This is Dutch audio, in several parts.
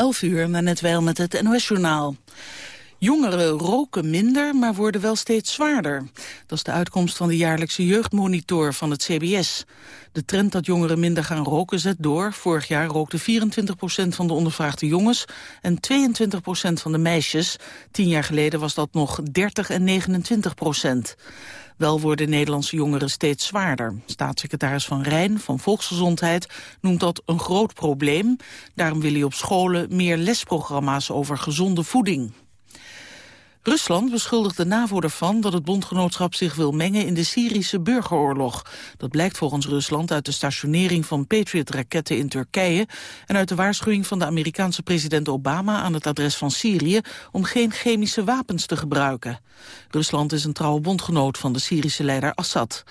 11 uur, net wel met het NOS-journaal. Jongeren roken minder, maar worden wel steeds zwaarder. Dat is de uitkomst van de jaarlijkse jeugdmonitor van het CBS. De trend dat jongeren minder gaan roken zet door. Vorig jaar rookte 24% van de ondervraagde jongens en 22% van de meisjes. Tien jaar geleden was dat nog 30 en 29 procent. Wel worden Nederlandse jongeren steeds zwaarder. Staatssecretaris Van Rijn van Volksgezondheid noemt dat een groot probleem. Daarom wil hij op scholen meer lesprogramma's over gezonde voeding. Rusland beschuldigt de NAVO ervan dat het bondgenootschap zich wil mengen in de Syrische burgeroorlog. Dat blijkt volgens Rusland uit de stationering van Patriot-raketten in Turkije en uit de waarschuwing van de Amerikaanse president Obama aan het adres van Syrië om geen chemische wapens te gebruiken. Rusland is een trouwe bondgenoot van de Syrische leider Assad.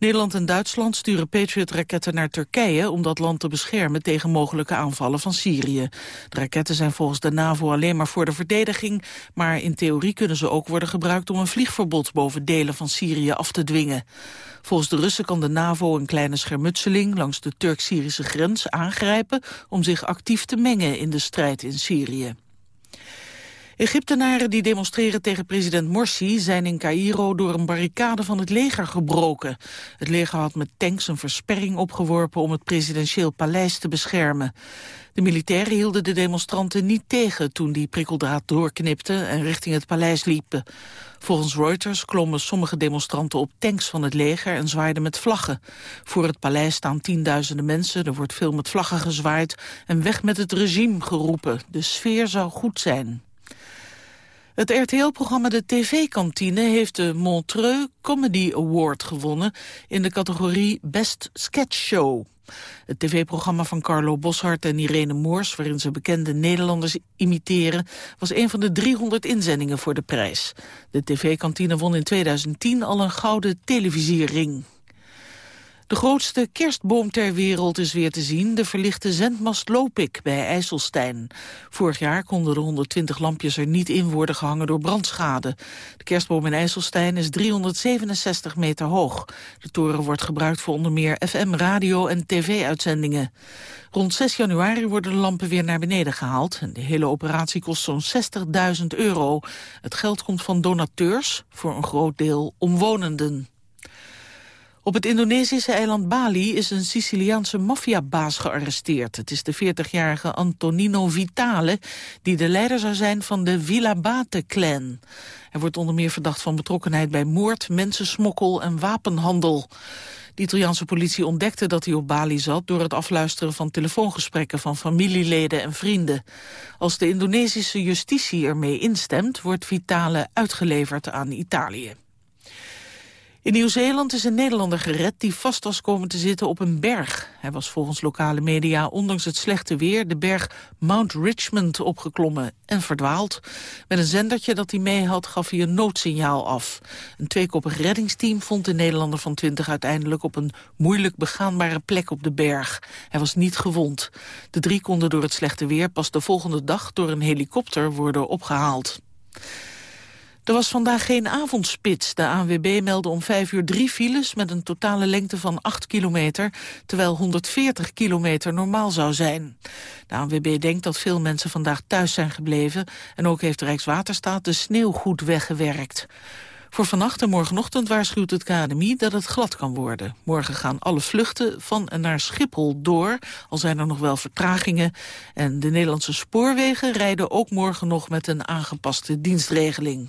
Nederland en Duitsland sturen Patriot-raketten naar Turkije... om dat land te beschermen tegen mogelijke aanvallen van Syrië. De raketten zijn volgens de NAVO alleen maar voor de verdediging... maar in theorie kunnen ze ook worden gebruikt om een vliegverbod... boven delen van Syrië af te dwingen. Volgens de Russen kan de NAVO een kleine schermutseling... langs de Turk-Syrische grens aangrijpen... om zich actief te mengen in de strijd in Syrië. Egyptenaren die demonstreren tegen president Morsi zijn in Cairo door een barricade van het leger gebroken. Het leger had met tanks een versperring opgeworpen om het presidentieel paleis te beschermen. De militairen hielden de demonstranten niet tegen toen die prikkeldraad doorknipte en richting het paleis liepen. Volgens Reuters klommen sommige demonstranten op tanks van het leger en zwaaiden met vlaggen. Voor het paleis staan tienduizenden mensen, er wordt veel met vlaggen gezwaaid en weg met het regime geroepen. De sfeer zou goed zijn. Het RTL-programma De TV-kantine heeft de Montreux Comedy Award gewonnen in de categorie Best Sketch Show. Het tv-programma van Carlo Boshart en Irene Moors... waarin ze bekende Nederlanders imiteren... was een van de 300 inzendingen voor de prijs. De tv-kantine won in 2010 al een gouden televisiering. De grootste kerstboom ter wereld is weer te zien, de verlichte zendmast Lopik bij IJsselstein. Vorig jaar konden de 120 lampjes er niet in worden gehangen door brandschade. De kerstboom in IJsselstein is 367 meter hoog. De toren wordt gebruikt voor onder meer FM, radio en tv-uitzendingen. Rond 6 januari worden de lampen weer naar beneden gehaald. De hele operatie kost zo'n 60.000 euro. Het geld komt van donateurs, voor een groot deel omwonenden. Op het Indonesische eiland Bali is een Siciliaanse maffiabaas gearresteerd. Het is de 40-jarige Antonino Vitale, die de leider zou zijn van de Villa Bate-clan. Hij wordt onder meer verdacht van betrokkenheid bij moord, mensensmokkel en wapenhandel. De Italiaanse politie ontdekte dat hij op Bali zat... door het afluisteren van telefoongesprekken van familieleden en vrienden. Als de Indonesische justitie ermee instemt... wordt Vitale uitgeleverd aan Italië. In Nieuw-Zeeland is een Nederlander gered die vast was komen te zitten op een berg. Hij was volgens lokale media, ondanks het slechte weer, de berg Mount Richmond opgeklommen en verdwaald. Met een zendertje dat hij mee had, gaf hij een noodsignaal af. Een tweekoppig reddingsteam vond de Nederlander van 20 uiteindelijk op een moeilijk begaanbare plek op de berg. Hij was niet gewond. De drie konden door het slechte weer pas de volgende dag door een helikopter worden opgehaald. Er was vandaag geen avondspits. De ANWB meldde om 5 uur drie files met een totale lengte van 8 kilometer, terwijl 140 kilometer normaal zou zijn. De ANWB denkt dat veel mensen vandaag thuis zijn gebleven en ook heeft Rijkswaterstaat de sneeuw goed weggewerkt. Voor vannacht en morgenochtend waarschuwt het KNMI dat het glad kan worden. Morgen gaan alle vluchten van en naar Schiphol door, al zijn er nog wel vertragingen. En de Nederlandse spoorwegen rijden ook morgen nog met een aangepaste dienstregeling.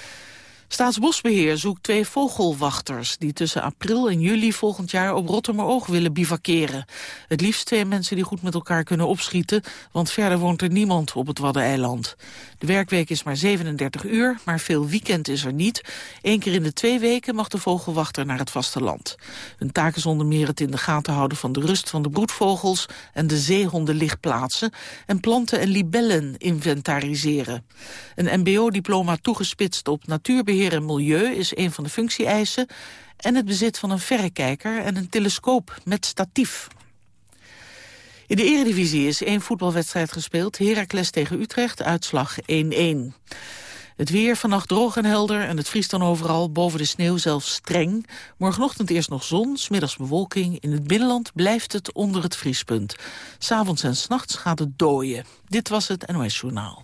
Staatsbosbeheer zoekt twee vogelwachters... die tussen april en juli volgend jaar op Rottermeroog willen bivakeren. Het liefst twee mensen die goed met elkaar kunnen opschieten... want verder woont er niemand op het Waddeneiland. De werkweek is maar 37 uur, maar veel weekend is er niet. Eén keer in de twee weken mag de vogelwachter naar het vasteland. Hun taak is onder meer het in de gaten houden van de rust van de broedvogels... en de zeehondenlichtplaatsen en planten en libellen inventariseren. Een mbo-diploma toegespitst op natuurbeheer en milieu is een van de functie-eisen... en het bezit van een verrekijker en een telescoop met statief. In de eredivisie is één voetbalwedstrijd gespeeld. Heracles tegen Utrecht, uitslag 1-1. Het weer vannacht droog en helder en het vriest dan overal boven de sneeuw zelfs streng. Morgenochtend eerst nog zon, smiddags bewolking. In het binnenland blijft het onder het vriespunt. S'avonds en s'nachts gaat het dooien. Dit was het NOS Journaal.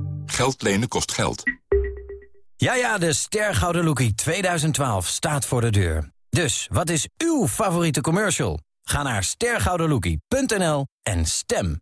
Geld lenen kost geld. Ja, ja, de Stergouden Lookie 2012 staat voor de deur. Dus, wat is uw favoriete commercial? Ga naar stergoudenlookie.nl en stem.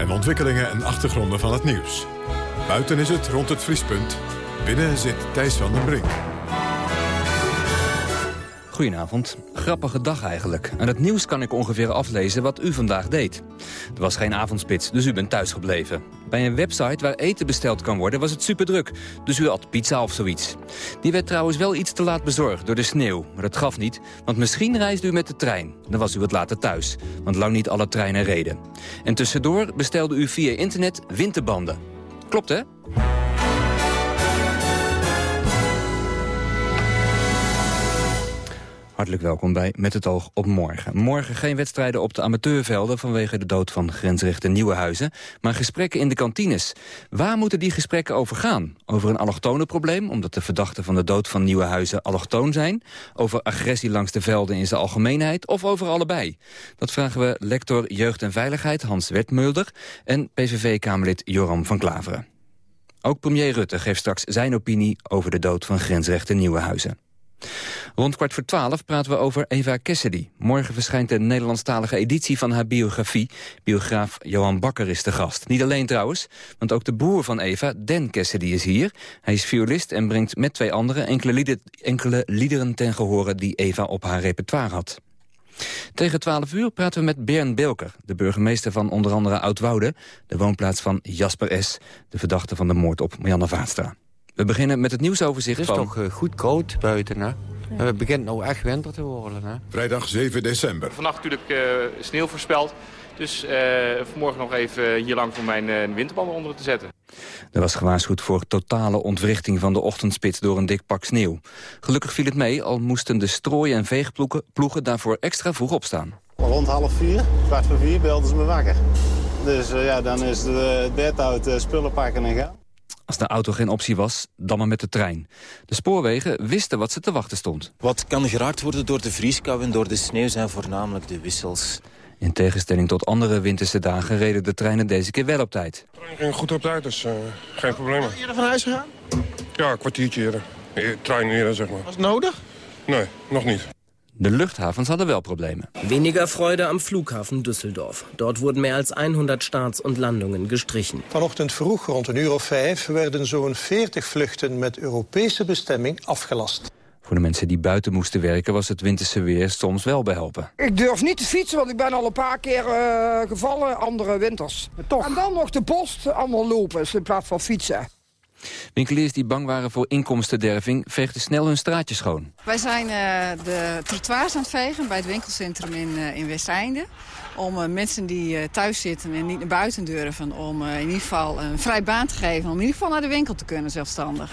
en ontwikkelingen en achtergronden van het nieuws. Buiten is het rond het vriespunt. Binnen zit Thijs van den Brink. Goedenavond. Grappige dag eigenlijk. Aan het nieuws kan ik ongeveer aflezen wat u vandaag deed. Er was geen avondspits, dus u bent thuisgebleven. Bij een website waar eten besteld kan worden was het superdruk. Dus u had pizza of zoiets. Die werd trouwens wel iets te laat bezorgd door de sneeuw. Maar dat gaf niet, want misschien reisde u met de trein. Dan was u wat later thuis, want lang niet alle treinen reden. En tussendoor bestelde u via internet winterbanden. Klopt hè? Hartelijk welkom bij Met het oog op morgen. Morgen geen wedstrijden op de amateurvelden vanwege de dood van grensrechter Nieuwenhuizen, maar gesprekken in de kantines. Waar moeten die gesprekken over gaan? Over een allochtonenprobleem, omdat de verdachten van de dood van Nieuwenhuizen allochtoon zijn? Over agressie langs de velden in zijn algemeenheid? Of over allebei? Dat vragen we lector Jeugd en Veiligheid Hans Wetmulder en PVV-Kamerlid Joram van Klaveren. Ook premier Rutte geeft straks zijn opinie over de dood van grensrechter Nieuwenhuizen. Rond kwart voor twaalf praten we over Eva Cassidy. Morgen verschijnt de Nederlandstalige editie van haar biografie. Biograaf Johan Bakker is de gast. Niet alleen trouwens, want ook de broer van Eva, Dan Cassidy, is hier. Hij is violist en brengt met twee anderen enkele, lieder, enkele liederen ten gehore... die Eva op haar repertoire had. Tegen 12 uur praten we met Bern Belker, de burgemeester van onder andere Oudwoude... de woonplaats van Jasper S., de verdachte van de moord op Marianne Vaatstra. We beginnen met het nieuwsoverzicht van... Het is toch uh, goed koud buiten, hè? En het begint nou echt winter te worden, hè? Vrijdag 7 december. Vannacht natuurlijk uh, sneeuw voorspeld. Dus uh, vanmorgen nog even hier lang voor mijn uh, winterbanden onder te zetten. Er was gewaarschuwd voor totale ontwrichting van de ochtendspits door een dik pak sneeuw. Gelukkig viel het mee, al moesten de strooi- en veegploegen daarvoor extra vroeg opstaan. Rond half vier, kwart voor vier, belden ze me wakker. Dus uh, ja, dan is het bed uit, spullen pakken en gaan. Als de auto geen optie was, dan maar met de trein. De spoorwegen wisten wat ze te wachten stond. Wat kan geraakt worden door de vrieskou en door de sneeuw zijn voornamelijk de wissels. In tegenstelling tot andere winterse dagen reden de treinen deze keer wel op tijd. De trein ging goed op tijd, dus uh, geen probleem. Was je eerder van huis gegaan? Ja, een kwartiertje eerder. Trein eerder, zeg maar. Was het nodig? Nee, nog niet. De luchthavens hadden wel problemen. Weniger Freude am Flughafen Düsseldorf. Dort wurden mehr als 100 Starts und Landungen gestrichen. Vanochtend vroeg, rond een uur of vijf, werden zo'n 40 vluchten met Europese bestemming afgelast. Voor de mensen die buiten moesten werken was het winterse weer soms wel behelpen. Ik durf niet te fietsen, want ik ben al een paar keer uh, gevallen, andere winters. Toch. En dan nog de post, allemaal lopen in plaats van fietsen. Winkeliers die bang waren voor inkomstenderving veegden snel hun straatjes schoon. Wij zijn uh, de trottoirs aan het vegen bij het winkelcentrum in, uh, in Westeinde. Om uh, mensen die thuis zitten en niet naar buiten durven... om in ieder geval een vrij baan te geven. Om in ieder geval naar de winkel te kunnen zelfstandig.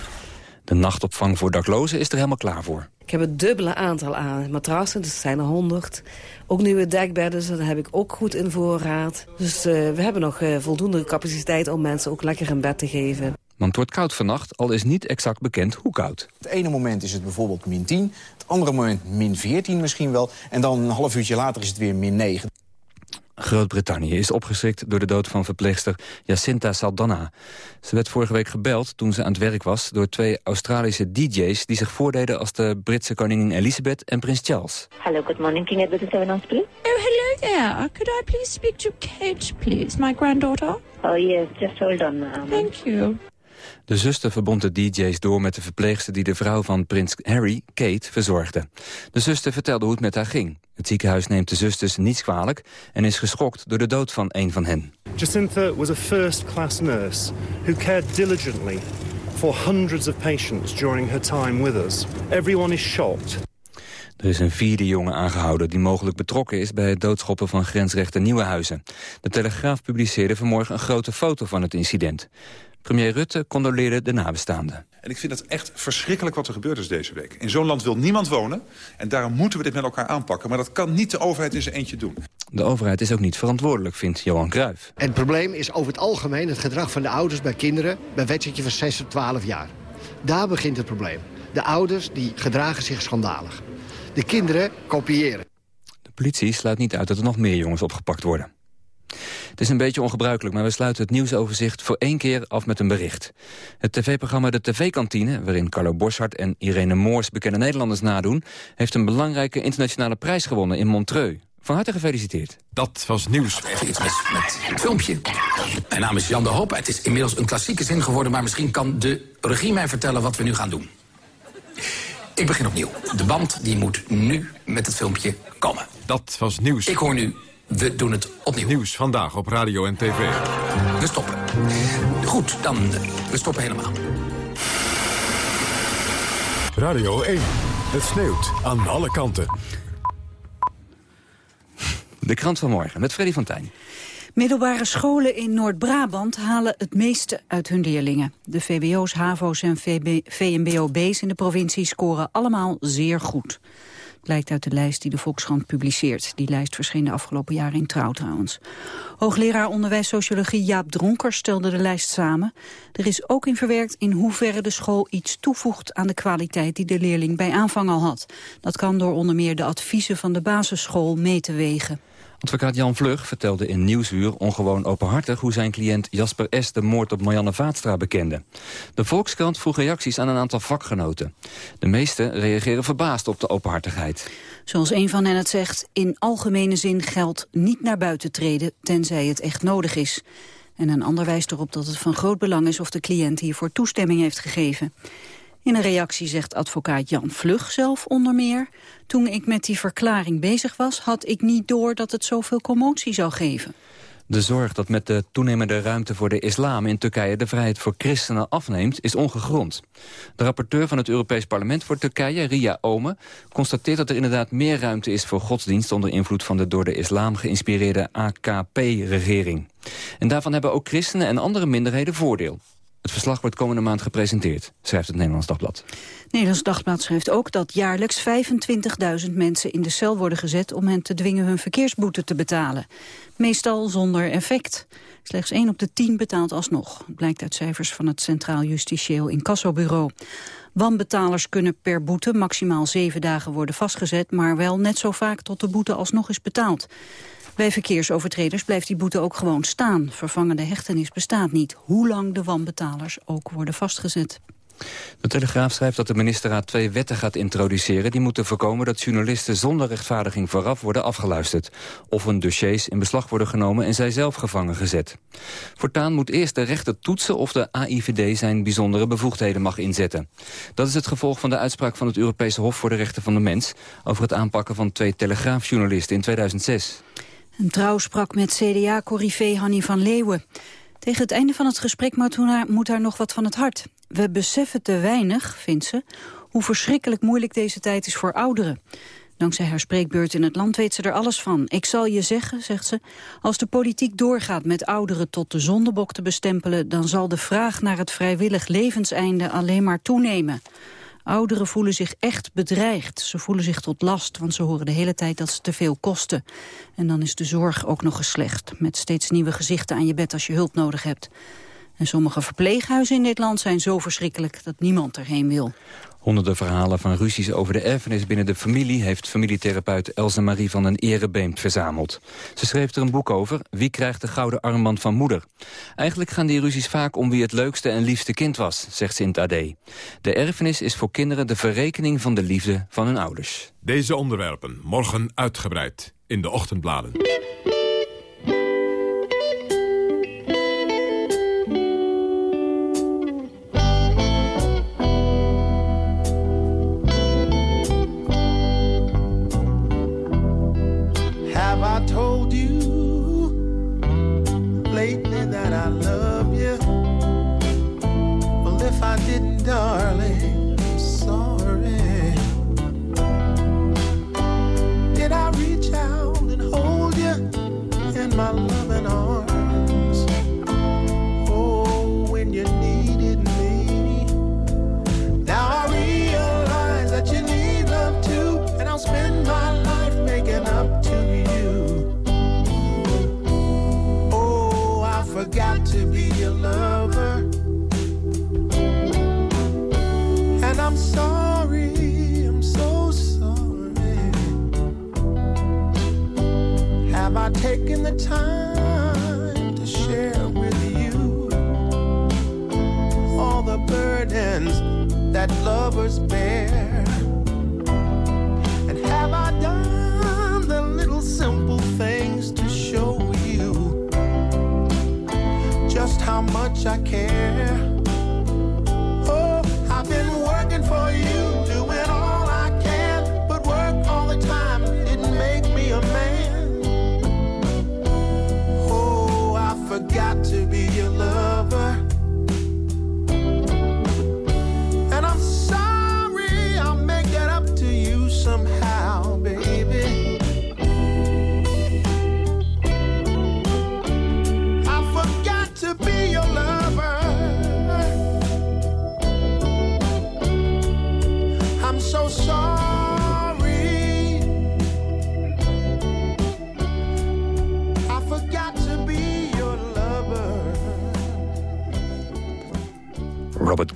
De nachtopvang voor daklozen is er helemaal klaar voor. Ik heb het dubbele aantal aan matrassen, dus het zijn er honderd. Ook nieuwe dekbedden, dus dat heb ik ook goed in voorraad. Dus uh, we hebben nog uh, voldoende capaciteit om mensen ook lekker in bed te geven. Want het wordt koud vannacht, al is niet exact bekend hoe koud. Het ene moment is het bijvoorbeeld min 10, het andere moment min 14 misschien wel... en dan een half uurtje later is het weer min 9. Groot-Brittannië is opgeschrikt door de dood van verpleegster Jacinta Saldana. Ze werd vorige week gebeld toen ze aan het werk was... door twee Australische DJ's die zich voordeden als de Britse koningin Elizabeth en prins Charles. Hello, good morning, King Edward VII Hospital. Oh, hello there. Could I please speak to Kate, please, my granddaughter? Oh, yes, just hold on, ma'am. Thank you. De zuster verbond de DJ's door met de verpleegster die de vrouw van prins Harry, Kate, verzorgde. De zuster vertelde hoe het met haar ging. Het ziekenhuis neemt de zusters niets kwalijk en is geschokt door de dood van een van hen. Jacinta was a first-class nurse who cared diligently for hundreds of patients during her time with us. Everyone is shocked. Er is een vierde jongen aangehouden die mogelijk betrokken is... bij het doodschoppen van grensrechter Nieuwenhuizen. De Telegraaf publiceerde vanmorgen een grote foto van het incident. Premier Rutte condoleerde de nabestaanden. En ik vind het echt verschrikkelijk wat er gebeurd is deze week. In zo'n land wil niemand wonen en daarom moeten we dit met elkaar aanpakken. Maar dat kan niet de overheid in zijn eentje doen. De overheid is ook niet verantwoordelijk, vindt Johan Cruijff. Het probleem is over het algemeen het gedrag van de ouders bij kinderen... bij wetsertje van 6 tot 12 jaar. Daar begint het probleem. De ouders die gedragen zich schandalig. De kinderen kopiëren. De politie sluit niet uit dat er nog meer jongens opgepakt worden. Het is een beetje ongebruikelijk, maar we sluiten het nieuwsoverzicht voor één keer af met een bericht. Het tv-programma De TV-kantine, waarin Carlo Boshart en Irene Moors bekende Nederlanders nadoen, heeft een belangrijke internationale prijs gewonnen in Montreux. Van harte gefeliciteerd. Dat was nieuws. Even iets mis met het filmpje. Mijn naam is Jan de Hoop. Het is inmiddels een klassieke zin geworden... maar misschien kan de regie mij vertellen wat we nu gaan doen. Ik begin opnieuw. De band die moet nu met het filmpje komen. Dat was nieuws. Ik hoor nu we doen het opnieuw. Nieuws vandaag op radio en tv. We stoppen. Goed, dan uh, we stoppen helemaal. Radio 1. Het sneeuwt aan alle kanten. De krant van morgen met Freddy van Tijn. Middelbare scholen in Noord-Brabant halen het meeste uit hun leerlingen. De VWO's, HAVO's en VMBO-B's in de provincie scoren allemaal zeer goed. Blijkt uit de lijst die de Volkskrant publiceert. Die lijst verscheen de afgelopen jaren in Trouw trouwens. Hoogleraar onderwijs sociologie Jaap Dronker stelde de lijst samen. Er is ook in verwerkt in hoeverre de school iets toevoegt aan de kwaliteit die de leerling bij aanvang al had. Dat kan door onder meer de adviezen van de basisschool mee te wegen. Advocaat Jan Vlug vertelde in Nieuwsuur ongewoon openhartig... hoe zijn cliënt Jasper S. de moord op Marianne Vaatstra bekende. De Volkskrant vroeg reacties aan een aantal vakgenoten. De meesten reageren verbaasd op de openhartigheid. Zoals een van hen het zegt, in algemene zin geldt niet naar buiten treden... tenzij het echt nodig is. En een ander wijst erop dat het van groot belang is... of de cliënt hiervoor toestemming heeft gegeven. In een reactie zegt advocaat Jan Vlug zelf onder meer... toen ik met die verklaring bezig was, had ik niet door dat het zoveel commotie zou geven. De zorg dat met de toenemende ruimte voor de islam in Turkije de vrijheid voor christenen afneemt, is ongegrond. De rapporteur van het Europees Parlement voor Turkije, Ria Ome, constateert dat er inderdaad meer ruimte is voor godsdienst onder invloed van de door de islam geïnspireerde AKP-regering. En daarvan hebben ook christenen en andere minderheden voordeel. Het verslag wordt komende maand gepresenteerd, schrijft het Nederlands Dagblad. Nederlands Dagblad schrijft ook dat jaarlijks 25.000 mensen in de cel worden gezet... om hen te dwingen hun verkeersboete te betalen. Meestal zonder effect. Slechts 1 op de 10 betaalt alsnog. blijkt uit cijfers van het Centraal Justitieel Incassobureau. Wanbetalers kunnen per boete maximaal zeven dagen worden vastgezet... maar wel net zo vaak tot de boete alsnog is betaald. Bij verkeersovertreders blijft die boete ook gewoon staan. Vervangende hechtenis bestaat niet, hoe lang de wanbetalers ook worden vastgezet. De Telegraaf schrijft dat de ministerraad twee wetten gaat introduceren... die moeten voorkomen dat journalisten zonder rechtvaardiging vooraf worden afgeluisterd. Of hun dossiers in beslag worden genomen en zij zelf gevangen gezet. Voortaan moet eerst de rechter toetsen of de AIVD zijn bijzondere bevoegdheden mag inzetten. Dat is het gevolg van de uitspraak van het Europese Hof voor de Rechten van de Mens... over het aanpakken van twee telegraafjournalisten in 2006. Een trouw sprak met CDA-corrivé Hanny van Leeuwen. Tegen het einde van het gesprek moet haar nog wat van het hart. We beseffen te weinig, vindt ze, hoe verschrikkelijk moeilijk deze tijd is voor ouderen. Dankzij haar spreekbeurt in het land weet ze er alles van. Ik zal je zeggen, zegt ze, als de politiek doorgaat met ouderen tot de zondebok te bestempelen... dan zal de vraag naar het vrijwillig levenseinde alleen maar toenemen. Ouderen voelen zich echt bedreigd. Ze voelen zich tot last, want ze horen de hele tijd dat ze te veel kosten. En dan is de zorg ook nog eens slecht. Met steeds nieuwe gezichten aan je bed als je hulp nodig hebt. En sommige verpleeghuizen in dit land zijn zo verschrikkelijk dat niemand erheen wil. Honderden verhalen van ruzies over de erfenis binnen de familie... heeft familietherapeut Elsa Marie van den Erebeemd verzameld. Ze schreef er een boek over, Wie krijgt de gouden armband van moeder? Eigenlijk gaan die ruzies vaak om wie het leukste en liefste kind was, zegt ze in. De erfenis is voor kinderen de verrekening van de liefde van hun ouders. Deze onderwerpen morgen uitgebreid in de ochtendbladen. Darling, I'm sorry. Did I reach out and hold you in my loving I taken the time to share with you all the burdens that lovers bear? And have I done the little simple things to show you just how much I care?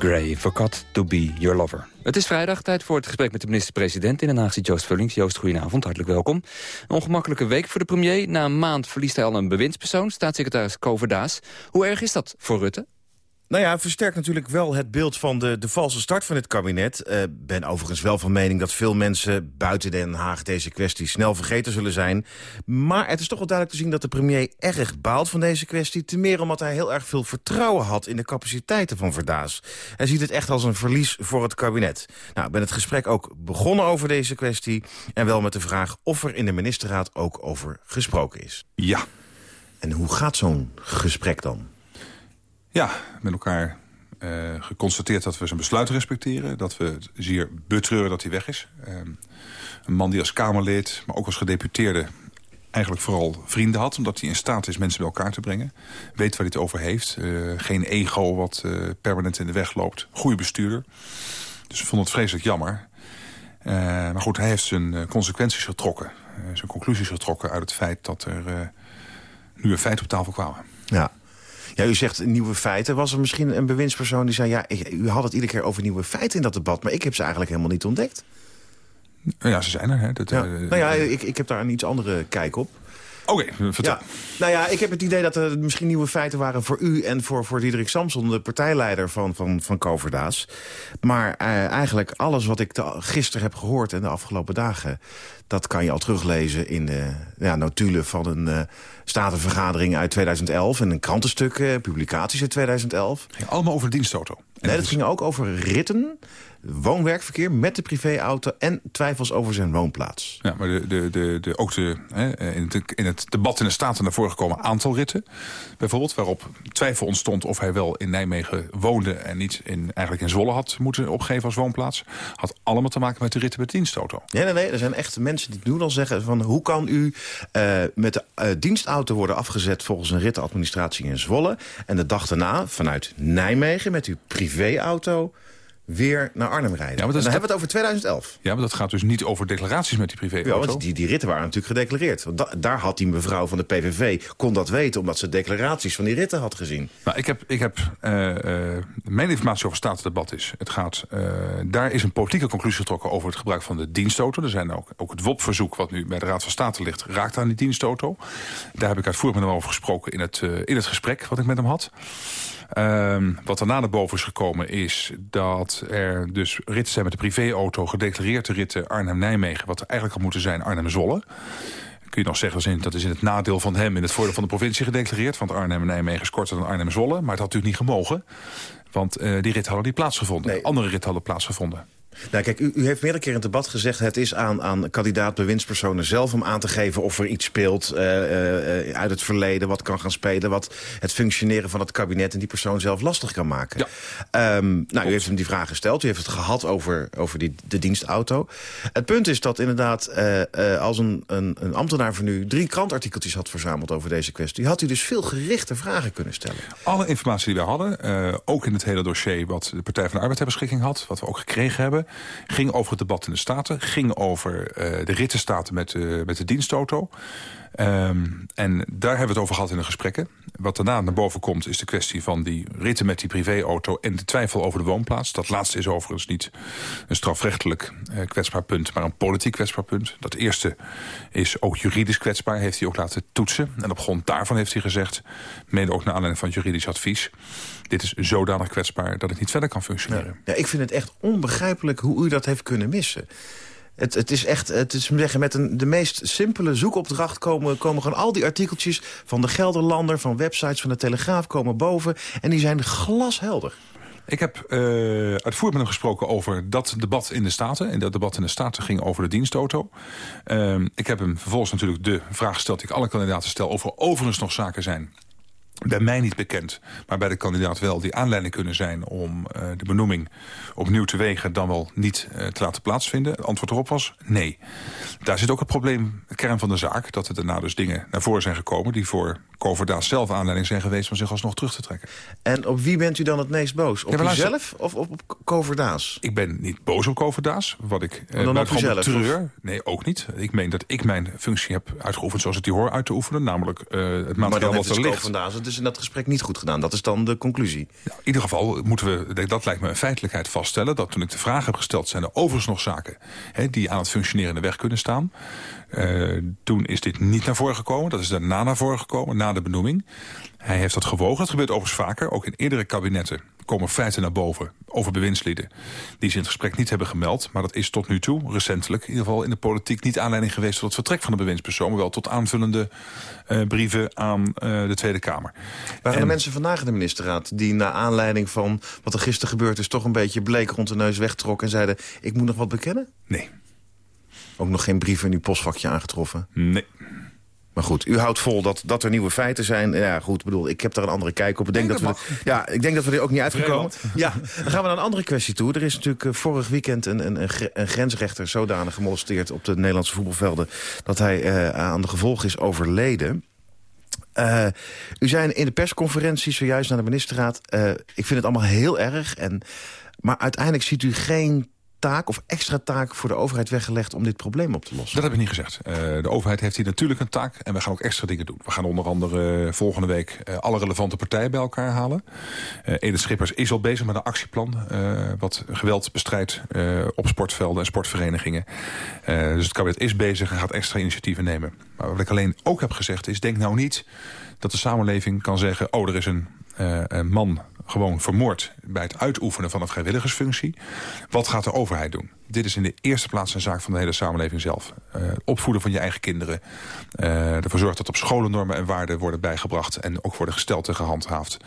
Gray, forgot to be your lover. Het is vrijdag, tijd voor het gesprek met de minister-president in Den Haag. Joost Vullings. Joost, goedenavond, hartelijk welkom. Een ongemakkelijke week voor de premier. Na een maand verliest hij al een bewindspersoon, staatssecretaris Koverdaas. Hoe erg is dat voor Rutte? Nou ja, versterkt natuurlijk wel het beeld van de, de valse start van het kabinet. Ik ben overigens wel van mening dat veel mensen buiten Den Haag deze kwestie snel vergeten zullen zijn. Maar het is toch wel duidelijk te zien dat de premier erg baalt van deze kwestie. Ten meer omdat hij heel erg veel vertrouwen had in de capaciteiten van Verdaas. Hij ziet het echt als een verlies voor het kabinet. Nou, ik ben het gesprek ook begonnen over deze kwestie. En wel met de vraag of er in de ministerraad ook over gesproken is. Ja. En hoe gaat zo'n gesprek dan? Ja, met elkaar uh, geconstateerd dat we zijn besluit respecteren. Dat we het zeer betreuren dat hij weg is. Uh, een man die als Kamerlid, maar ook als gedeputeerde... eigenlijk vooral vrienden had. Omdat hij in staat is mensen bij elkaar te brengen. Weet waar hij het over heeft. Uh, geen ego wat permanent in de weg loopt. Goede bestuurder. Dus we vonden het vreselijk jammer. maar goed, hij heeft zijn consequenties getrokken. zijn conclusies getrokken uit het feit dat er nu een feit op tafel kwamen. Ja. Ja, u zegt nieuwe feiten. Was er misschien een bewindspersoon die zei... ja, u had het iedere keer over nieuwe feiten in dat debat... maar ik heb ze eigenlijk helemaal niet ontdekt. Ja, ze zijn er. Hè. Dat, ja. Uh, nou ja, ik, ik heb daar een iets andere kijk op. Oké, okay, vertel. Ja. Nou ja, ik heb het idee dat er misschien nieuwe feiten waren voor u... en voor, voor Diederik Samson, de partijleider van, van, van Coverdaas. Maar uh, eigenlijk alles wat ik te, gisteren heb gehoord en de afgelopen dagen... dat kan je al teruglezen in de ja, notulen van een uh, statenvergadering uit 2011... en een krantenstuk, uh, publicaties uit 2011. Ging allemaal over de dienstauto. Nee, dat ging ook over ritten, woon-werkverkeer met de privéauto... en twijfels over zijn woonplaats. Ja, maar de, de, de, de, ook de, hè, in, het, in het debat in de Staten naar voren gekomen aantal ritten. Bijvoorbeeld, waarop twijfel ontstond of hij wel in Nijmegen woonde... en niet in, eigenlijk in Zwolle had moeten opgeven als woonplaats. Had allemaal te maken met de ritten met de dienstauto. Nee, nee, nee. Er zijn echt mensen die nu al zeggen van... hoe kan u uh, met de uh, dienstauto worden afgezet volgens een rittenadministratie in Zwolle... en de dag daarna vanuit Nijmegen met uw privéauto weer naar Arnhem rijden. Ja, maar dan hebben we het over 2011. Ja, maar dat gaat dus niet over declaraties met die privéauto. Ja, want die, die ritten waren natuurlijk gedeclareerd. Want da, daar had die mevrouw van de PVV, kon dat weten... omdat ze declaraties van die ritten had gezien. Nou, ik heb, ik heb uh, uh, mijn informatie over statendebat is... Het gaat, uh, daar is een politieke conclusie getrokken over het gebruik van de dienstauto. Er zijn ook, ook het WOP-verzoek wat nu bij de Raad van State ligt... raakt aan die dienstauto. Daar heb ik uitvoerig met hem over gesproken in het, in het gesprek wat ik met hem had. Um, wat daarna naar boven is gekomen is dat er dus ritten zijn met de privéauto... gedeclareerde ritten Arnhem-Nijmegen... wat eigenlijk had moeten zijn Arnhem-Zolle kun je nog zeggen, dat is in het nadeel van hem... in het voordeel van de provincie gedeclareerd. Want Arnhem en Nijmegen is korter dan Arnhem-Zolle. Maar het had natuurlijk niet gemogen. Want uh, die rit hadden niet plaatsgevonden. Nee. Andere ritten hadden plaatsgevonden. Nou, kijk, u, u, heeft meerdere keer in het debat gezegd... het is aan, aan kandidaat-bewindspersonen zelf om aan te geven... of er iets speelt uh, uh, uit het verleden, wat kan gaan spelen... wat het functioneren van het kabinet en die persoon zelf lastig kan maken. Ja. Um, nou, u heeft hem die vraag gesteld. U heeft het gehad over, over die, de dienstauto. Het punt is dat inderdaad, uh, als een, een, een, ambtenaar van u... drie krantartikeltjes had verzameld over deze kwestie... had u dus veel gerichte vragen kunnen stellen. Alle informatie die we hadden, ook in het hele dossier... wat de Partij van de Arbeid ter beschikking had, wat we ook gekregen hebben ging over het debat in de Staten. Ging over uh, de rittenstaten met, uh, met de dienstauto. Um, en daar hebben we het over gehad in de gesprekken. Wat daarna naar boven komt is de kwestie van die ritten met die privéauto... en de twijfel over de woonplaats. Dat laatste is overigens niet een strafrechtelijk uh, kwetsbaar punt... maar een politiek kwetsbaar punt. Dat eerste is ook juridisch kwetsbaar, heeft hij ook laten toetsen. En op grond daarvan heeft hij gezegd... mede ook naar aanleiding van juridisch advies... dit is zodanig kwetsbaar dat het niet verder kan functioneren. Ja, ja ik vind het echt onbegrijpelijk hoe u dat heeft kunnen missen. Het, het, is echt, het is zeggen, met een, de meest simpele zoekopdracht komen, komen gewoon al die artikeltjes van de Gelderlander, van websites van de Telegraaf komen boven. En die zijn glashelder. Ik heb uh, uitvoerig met hem gesproken over dat debat in de Staten. En dat debat in de Staten ging over de dienstauto. Uh, ik heb hem vervolgens natuurlijk de vraag gesteld die ik alle kandidaten stel... of er overigens nog zaken zijn bij mij niet bekend, maar bij de kandidaat wel... die aanleiding kunnen zijn om uh, de benoeming opnieuw te wegen... dan wel niet uh, te laten plaatsvinden. Het antwoord erop was nee. Daar zit ook het probleem, de kern van de zaak... dat er daarna dus dingen naar voren zijn gekomen... die voor Koverdaas zelf aanleiding zijn geweest om zich alsnog terug te trekken. En op wie bent u dan het meest boos? Op ja, uzelf of op, op Koverdaas? Ik ben niet boos op Koverdaas. Wat ik uh, dan op uzelf? Treur. Nee, ook niet. Ik meen dat ik mijn functie heb uitgeoefend zoals ik die hoor uit te oefenen. Namelijk uh, het materiaal wat er ligt. Dus in dat gesprek niet goed gedaan. Dat is dan de conclusie. In ieder geval moeten we, dat lijkt me een feitelijkheid vaststellen... dat toen ik de vraag heb gesteld, zijn er overigens nog zaken... Hè, die aan het functioneren in de weg kunnen staan. Uh, toen is dit niet naar voren gekomen. Dat is daarna naar voren gekomen, na de benoeming. Hij heeft dat gewogen. Het gebeurt overigens vaker. Ook in eerdere kabinetten komen feiten naar boven over bewindslieden... die ze in het gesprek niet hebben gemeld. Maar dat is tot nu toe, recentelijk, in ieder geval in de politiek... niet aanleiding geweest tot het vertrek van de bewindspersoon... maar wel tot aanvullende uh, brieven aan uh, de Tweede Kamer. Waren en... de mensen vandaag in de ministerraad... die na aanleiding van wat er gisteren gebeurd is... toch een beetje bleek rond de neus wegtrokken en zeiden... ik moet nog wat bekennen? Nee. Ook nog geen brieven in uw postvakje aangetroffen? Nee. Maar goed, u houdt vol dat, dat er nieuwe feiten zijn. Ja, goed, bedoel, ik heb daar een andere kijk op. Ik denk, dat, dat we, ja, ik denk dat we er ook niet uitgekomen. Ja, dan gaan we naar een andere kwestie toe. Er is natuurlijk uh, vorig weekend een, een, een, grensrechter zodanig gemolesteerd op de Nederlandse voetbalvelden... dat hij uh, aan de gevolgen is overleden. Uh, u zei in de persconferentie zojuist naar de ministerraad... ik vind het allemaal heel erg, en, maar uiteindelijk ziet u geen taak of extra taak voor de overheid weggelegd om dit probleem op te lossen? Dat heb ik niet gezegd. Uh, de overheid heeft hier natuurlijk een taak en we gaan ook extra dingen doen. We gaan onder andere uh, volgende week uh, alle relevante partijen bij elkaar halen. Edith Schippers is al bezig met een actieplan wat geweld bestrijdt op sportvelden en sportverenigingen. dus het kabinet is bezig en gaat extra initiatieven nemen. Maar wat ik alleen ook heb gezegd is, denk nou niet dat de samenleving kan zeggen... oh, er is een man gewoon vermoord bij het uitoefenen van een vrijwilligersfunctie. Wat gaat de overheid doen? Dit is in de eerste plaats een zaak van de hele samenleving zelf. Uh, opvoeden van je eigen kinderen. Uh, ervoor zorgen dat op scholen normen en waarden worden bijgebracht... en ook worden gesteld en gehandhaafd.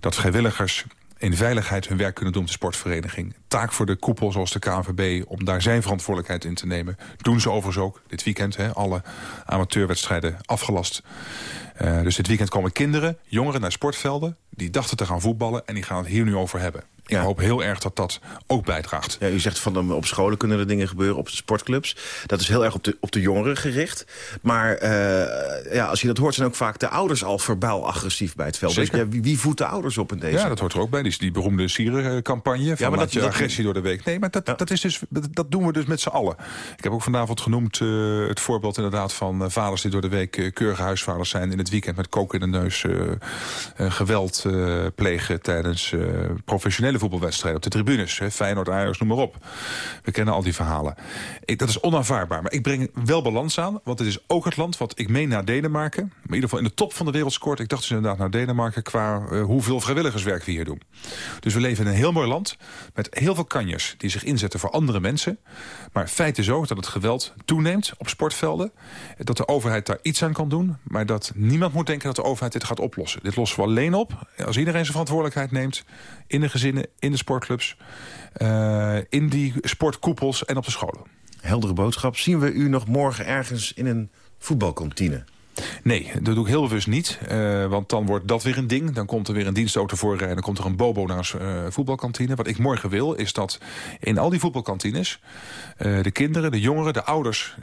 Dat vrijwilligers in veiligheid hun werk kunnen doen op de sportvereniging. Taak voor de koepel zoals de KNVB om daar zijn verantwoordelijkheid in te nemen. Doen ze overigens ook dit weekend. Hè, alle amateurwedstrijden afgelast. Uh, dus dit weekend komen kinderen, jongeren naar sportvelden... die dachten te gaan voetballen en die gaan het hier nu over hebben. Ik hoop heel erg dat dat ook bijdraagt. Ja, u zegt van um, op scholen kunnen er dingen gebeuren, op de sportclubs. Dat is heel erg op de, op de jongeren gericht. Maar uh, ja, als je dat hoort, zijn ook vaak de ouders al verbaal agressief bij het veld. Dus, ja, wie, wie voedt de ouders op in deze? Ja, dat hoort er ook bij. Die, die beroemde sierencampagne. Ja, maar dat je agressie door de week. Nee, maar dat, ja. dat, is dus, dat doen we dus met z'n allen. Ik heb ook vanavond genoemd uh, het voorbeeld inderdaad van uh, vaders die door de week keurige huisvaders zijn. In het weekend met koken in de neus geweld plegen tijdens professionele voetbalwedstrijden op de tribunes. Hè, Feyenoord, Ajax, noem maar op. We kennen al die verhalen. Ik, dat is onaanvaardbaar. Maar ik breng wel balans aan. Want het is ook het land wat ik meen naar Denemarken. In ieder geval in de top van de wereld scoort. Ik dacht dus inderdaad naar Denemarken qua uh, hoeveel vrijwilligerswerk we hier doen. Dus we leven in een heel mooi land. Met heel veel kanjers die zich inzetten voor andere mensen. Maar feit is ook dat het geweld toeneemt op sportvelden. Dat de overheid daar iets aan kan doen. Maar dat niemand moet denken dat de overheid dit gaat oplossen. Dit lossen we alleen op als iedereen zijn verantwoordelijkheid neemt. In de gezinnen, in de sportclubs, uh, in die sportkoepels en op de scholen. Heldere boodschap. Zien we u nog morgen ergens in een voetbalkantine? Nee, dat doe ik heel bewust niet. Uh, want dan wordt dat weer een ding. Dan komt er weer een dienstauto voorrijden. Dan komt er een bobo naar een uh, voetbalkantine. Wat ik morgen wil, is dat in al die voetbalkantines... Uh, de kinderen, de jongeren, de ouders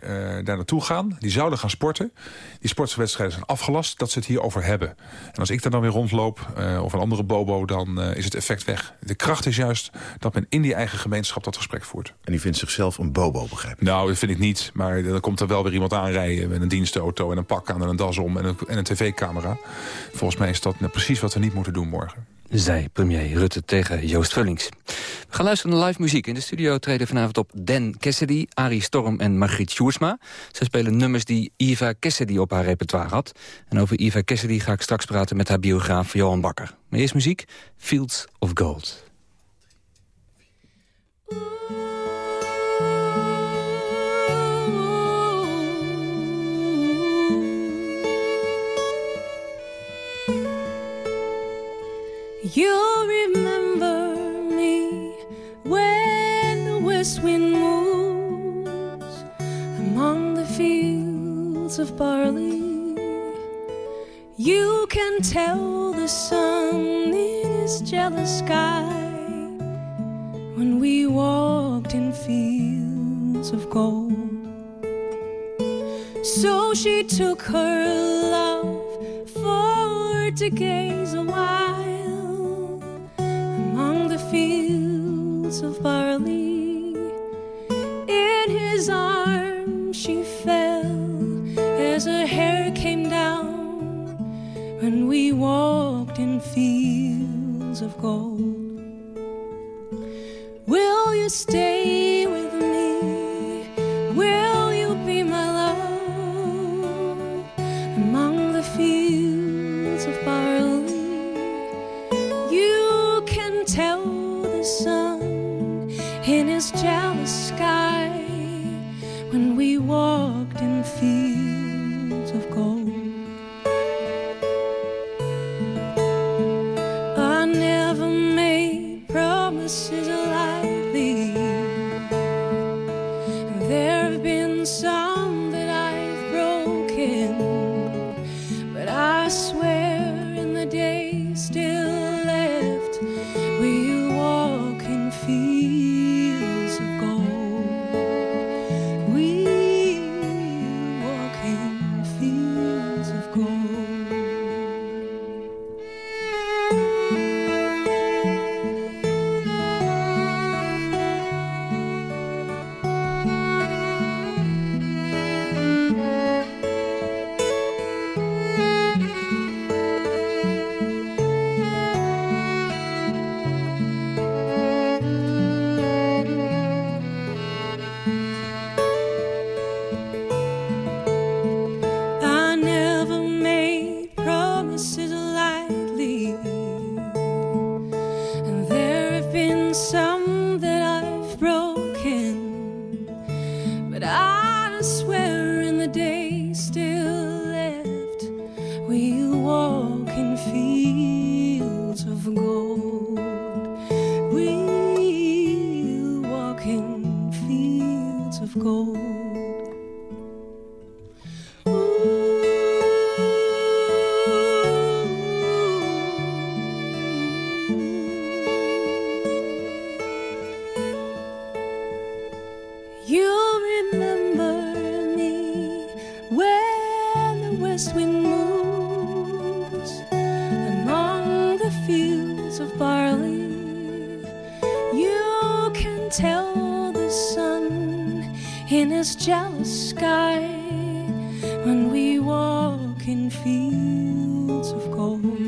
daar naartoe gaan. Die zouden gaan sporten. Die sportwedstrijden zijn afgelast. Dat ze het hierover hebben. En als ik daar dan weer rondloop, of een andere bobo... dan is het effect weg. De kracht is juist dat men in die eigen gemeenschap dat gesprek voert. En die vindt zichzelf een bobo, begrijp ik? Nou, dat vind ik niet. Maar dan komt er wel weer iemand aanrijden met een dienstauto en een pak aan en een das om en een, en een tv-camera. Volgens mij is dat precies wat we niet moeten doen morgen. Zij premier Rutte tegen Joost Vullings. We gaan luisteren naar live muziek. In de studio treden vanavond op Dan Cassidy, Arie Storm en Margriet Sjoersma. Ze spelen nummers die Eva Cassidy op haar repertoire had. En over Eva Cassidy ga ik straks praten met haar biograaf Johan Bakker. Maar eerst muziek, Fields of Gold. You'll remember me when the west wind moves among the fields of barley. You can tell the sun in his jealous sky when we walked in fields of gold. So she took her love for to gaze a while among the fields of barley. In his arms she fell as her hair came down when we walked in fields of gold. Will you stay with me? Sun in his jealous sky when we walked in fields of gold. Tell the sun in his jealous sky when we walk in fields of gold.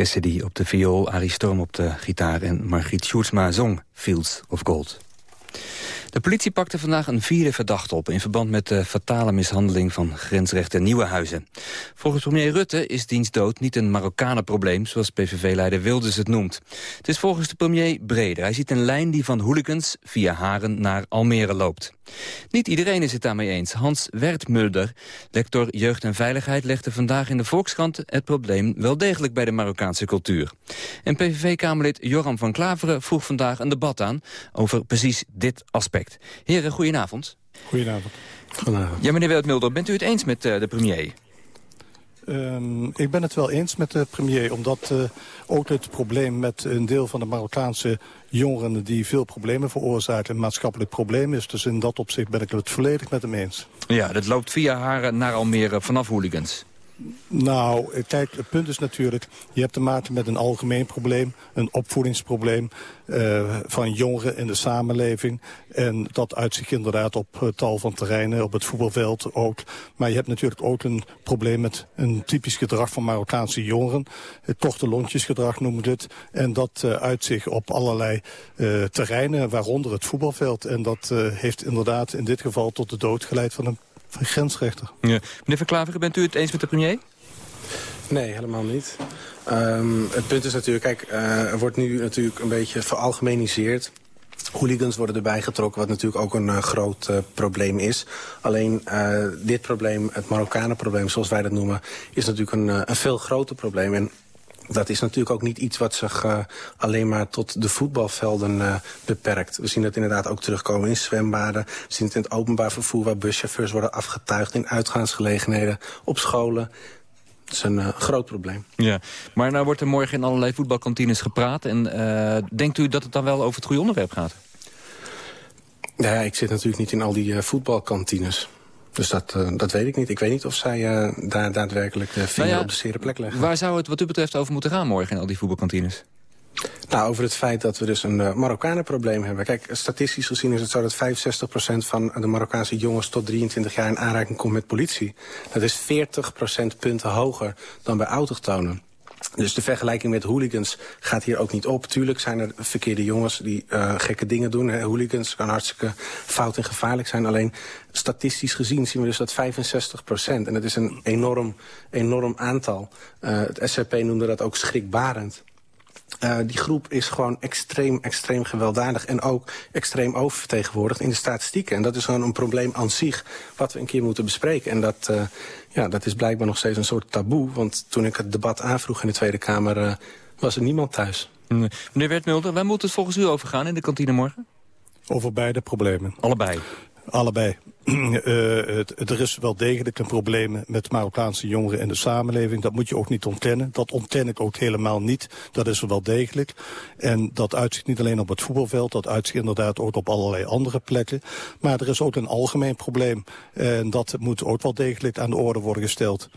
Cassidy op de viool, Arie Storm op de gitaar... en Margriet Sjoerdsma zong Fields of Gold. De politie pakte vandaag een vierde verdachte op... in verband met de fatale mishandeling van grensrechter Nieuwenhuizen. Volgens premier Rutte is diens dood niet een Marokkanenprobleem... zoals PVV-leider Wilders het noemt. Het is volgens de premier breder. Hij ziet een lijn die van hooligans via Haren naar Almere loopt. Niet iedereen is het daarmee eens. Hans Wertmulder, lector Jeugd en Veiligheid... legde vandaag in de Volkskrant het probleem wel degelijk bij de Marokkaanse cultuur. En PVV-kamerlid Joram van Klaveren vroeg vandaag een debat aan... over precies dit aspect. Heren, goedenavond. Goedenavond. Goedenavond. Ja, meneer Wertmulder, bent u het eens met uh, de premier? Um, ik ben het wel eens met de premier, omdat uh, ook het probleem met een deel van de Marokkaanse jongeren die veel problemen veroorzaken, een maatschappelijk probleem is. Dus in dat opzicht ben ik het volledig met hem eens. Ja, dat loopt via haar naar Almere vanaf hooligans. Nou, kijk, het punt is natuurlijk... je hebt te maken met een algemeen probleem, een opvoedingsprobleem... Uh, van jongeren in de samenleving. En dat uitzicht inderdaad op uh, tal van terreinen, op het voetbalveld ook. Maar je hebt natuurlijk ook een probleem met een typisch gedrag van Marokkaanse jongeren. Het korte lontjesgedrag noemen we dit. En dat uh, uitzicht op allerlei terreinen, waaronder het voetbalveld. En dat heeft inderdaad in dit geval tot de dood geleid van een van grensrechter. Ja. Meneer Van Klaveren, bent u het eens met de premier? Nee, helemaal niet. Um, het punt is natuurlijk, kijk, uh, er wordt nu natuurlijk een beetje veralgemeniseerd. Hooligans worden erbij getrokken, wat natuurlijk ook een uh, groot uh, probleem is. Alleen uh, dit probleem, het Marokkanenprobleem, zoals wij dat noemen... is natuurlijk een, een veel groter probleem. En dat is natuurlijk ook niet iets wat zich uh, alleen maar tot de voetbalvelden uh, beperkt. We zien dat inderdaad ook terugkomen in zwembaden. We zien het in het openbaar vervoer waar buschauffeurs worden afgetuigd... in uitgaansgelegenheden, op scholen. Dat is een uh, groot probleem. Ja, maar nou wordt er morgen in allerlei voetbalkantines gepraat. En denkt u dat het dan wel over het goede onderwerp gaat? Ja, ik zit natuurlijk niet in al die voetbalkantines. Dus dat, uh, dat weet ik niet. Ik weet niet of zij uh, daar daadwerkelijk de vinger nou ja, op de zere plek leggen. Waar zou het wat u betreft over moeten gaan morgen in al die voetbalkantines? Nou, over het feit dat we dus een uh, Marokkanenprobleem hebben. Kijk, statistisch gezien is het zo dat 65% van de Marokkaanse jongens tot 23 jaar in aanraking komt met politie. Dat is 40% punten hoger dan bij autochtonen. Dus de vergelijking met hooligans gaat hier ook niet op. Tuurlijk zijn er verkeerde jongens die uh, gekke dingen doen. Hooligans kan hartstikke fout en gevaarlijk zijn. Alleen statistisch gezien zien we dus dat 65 procent. En dat is een enorm, enorm aantal. Uh, het SCP noemde dat ook schrikbarend. Uh, die groep is gewoon extreem, extreem gewelddadig... en ook extreem oververtegenwoordigd in de statistieken. En dat is gewoon een probleem aan zich wat we een keer moeten bespreken. En dat, ja, dat is blijkbaar nog steeds een soort taboe. Want toen ik het debat aanvroeg in de Tweede Kamer... Uh, was er niemand thuis. Nee. Meneer Wertmulder, waar moet het volgens u over gaan in de kantine morgen? Over beide problemen. Allebei? Allebei. Uh, het, er is wel degelijk een probleem met Marokkaanse jongeren in de samenleving. Dat moet je ook niet ontkennen. Dat ontken ik ook helemaal niet. Dat is er wel degelijk. En dat uitzicht niet alleen op het voetbalveld. Dat uitzicht inderdaad ook op allerlei andere plekken. Maar er is ook een algemeen probleem. En dat moet ook wel degelijk aan de orde worden gesteld.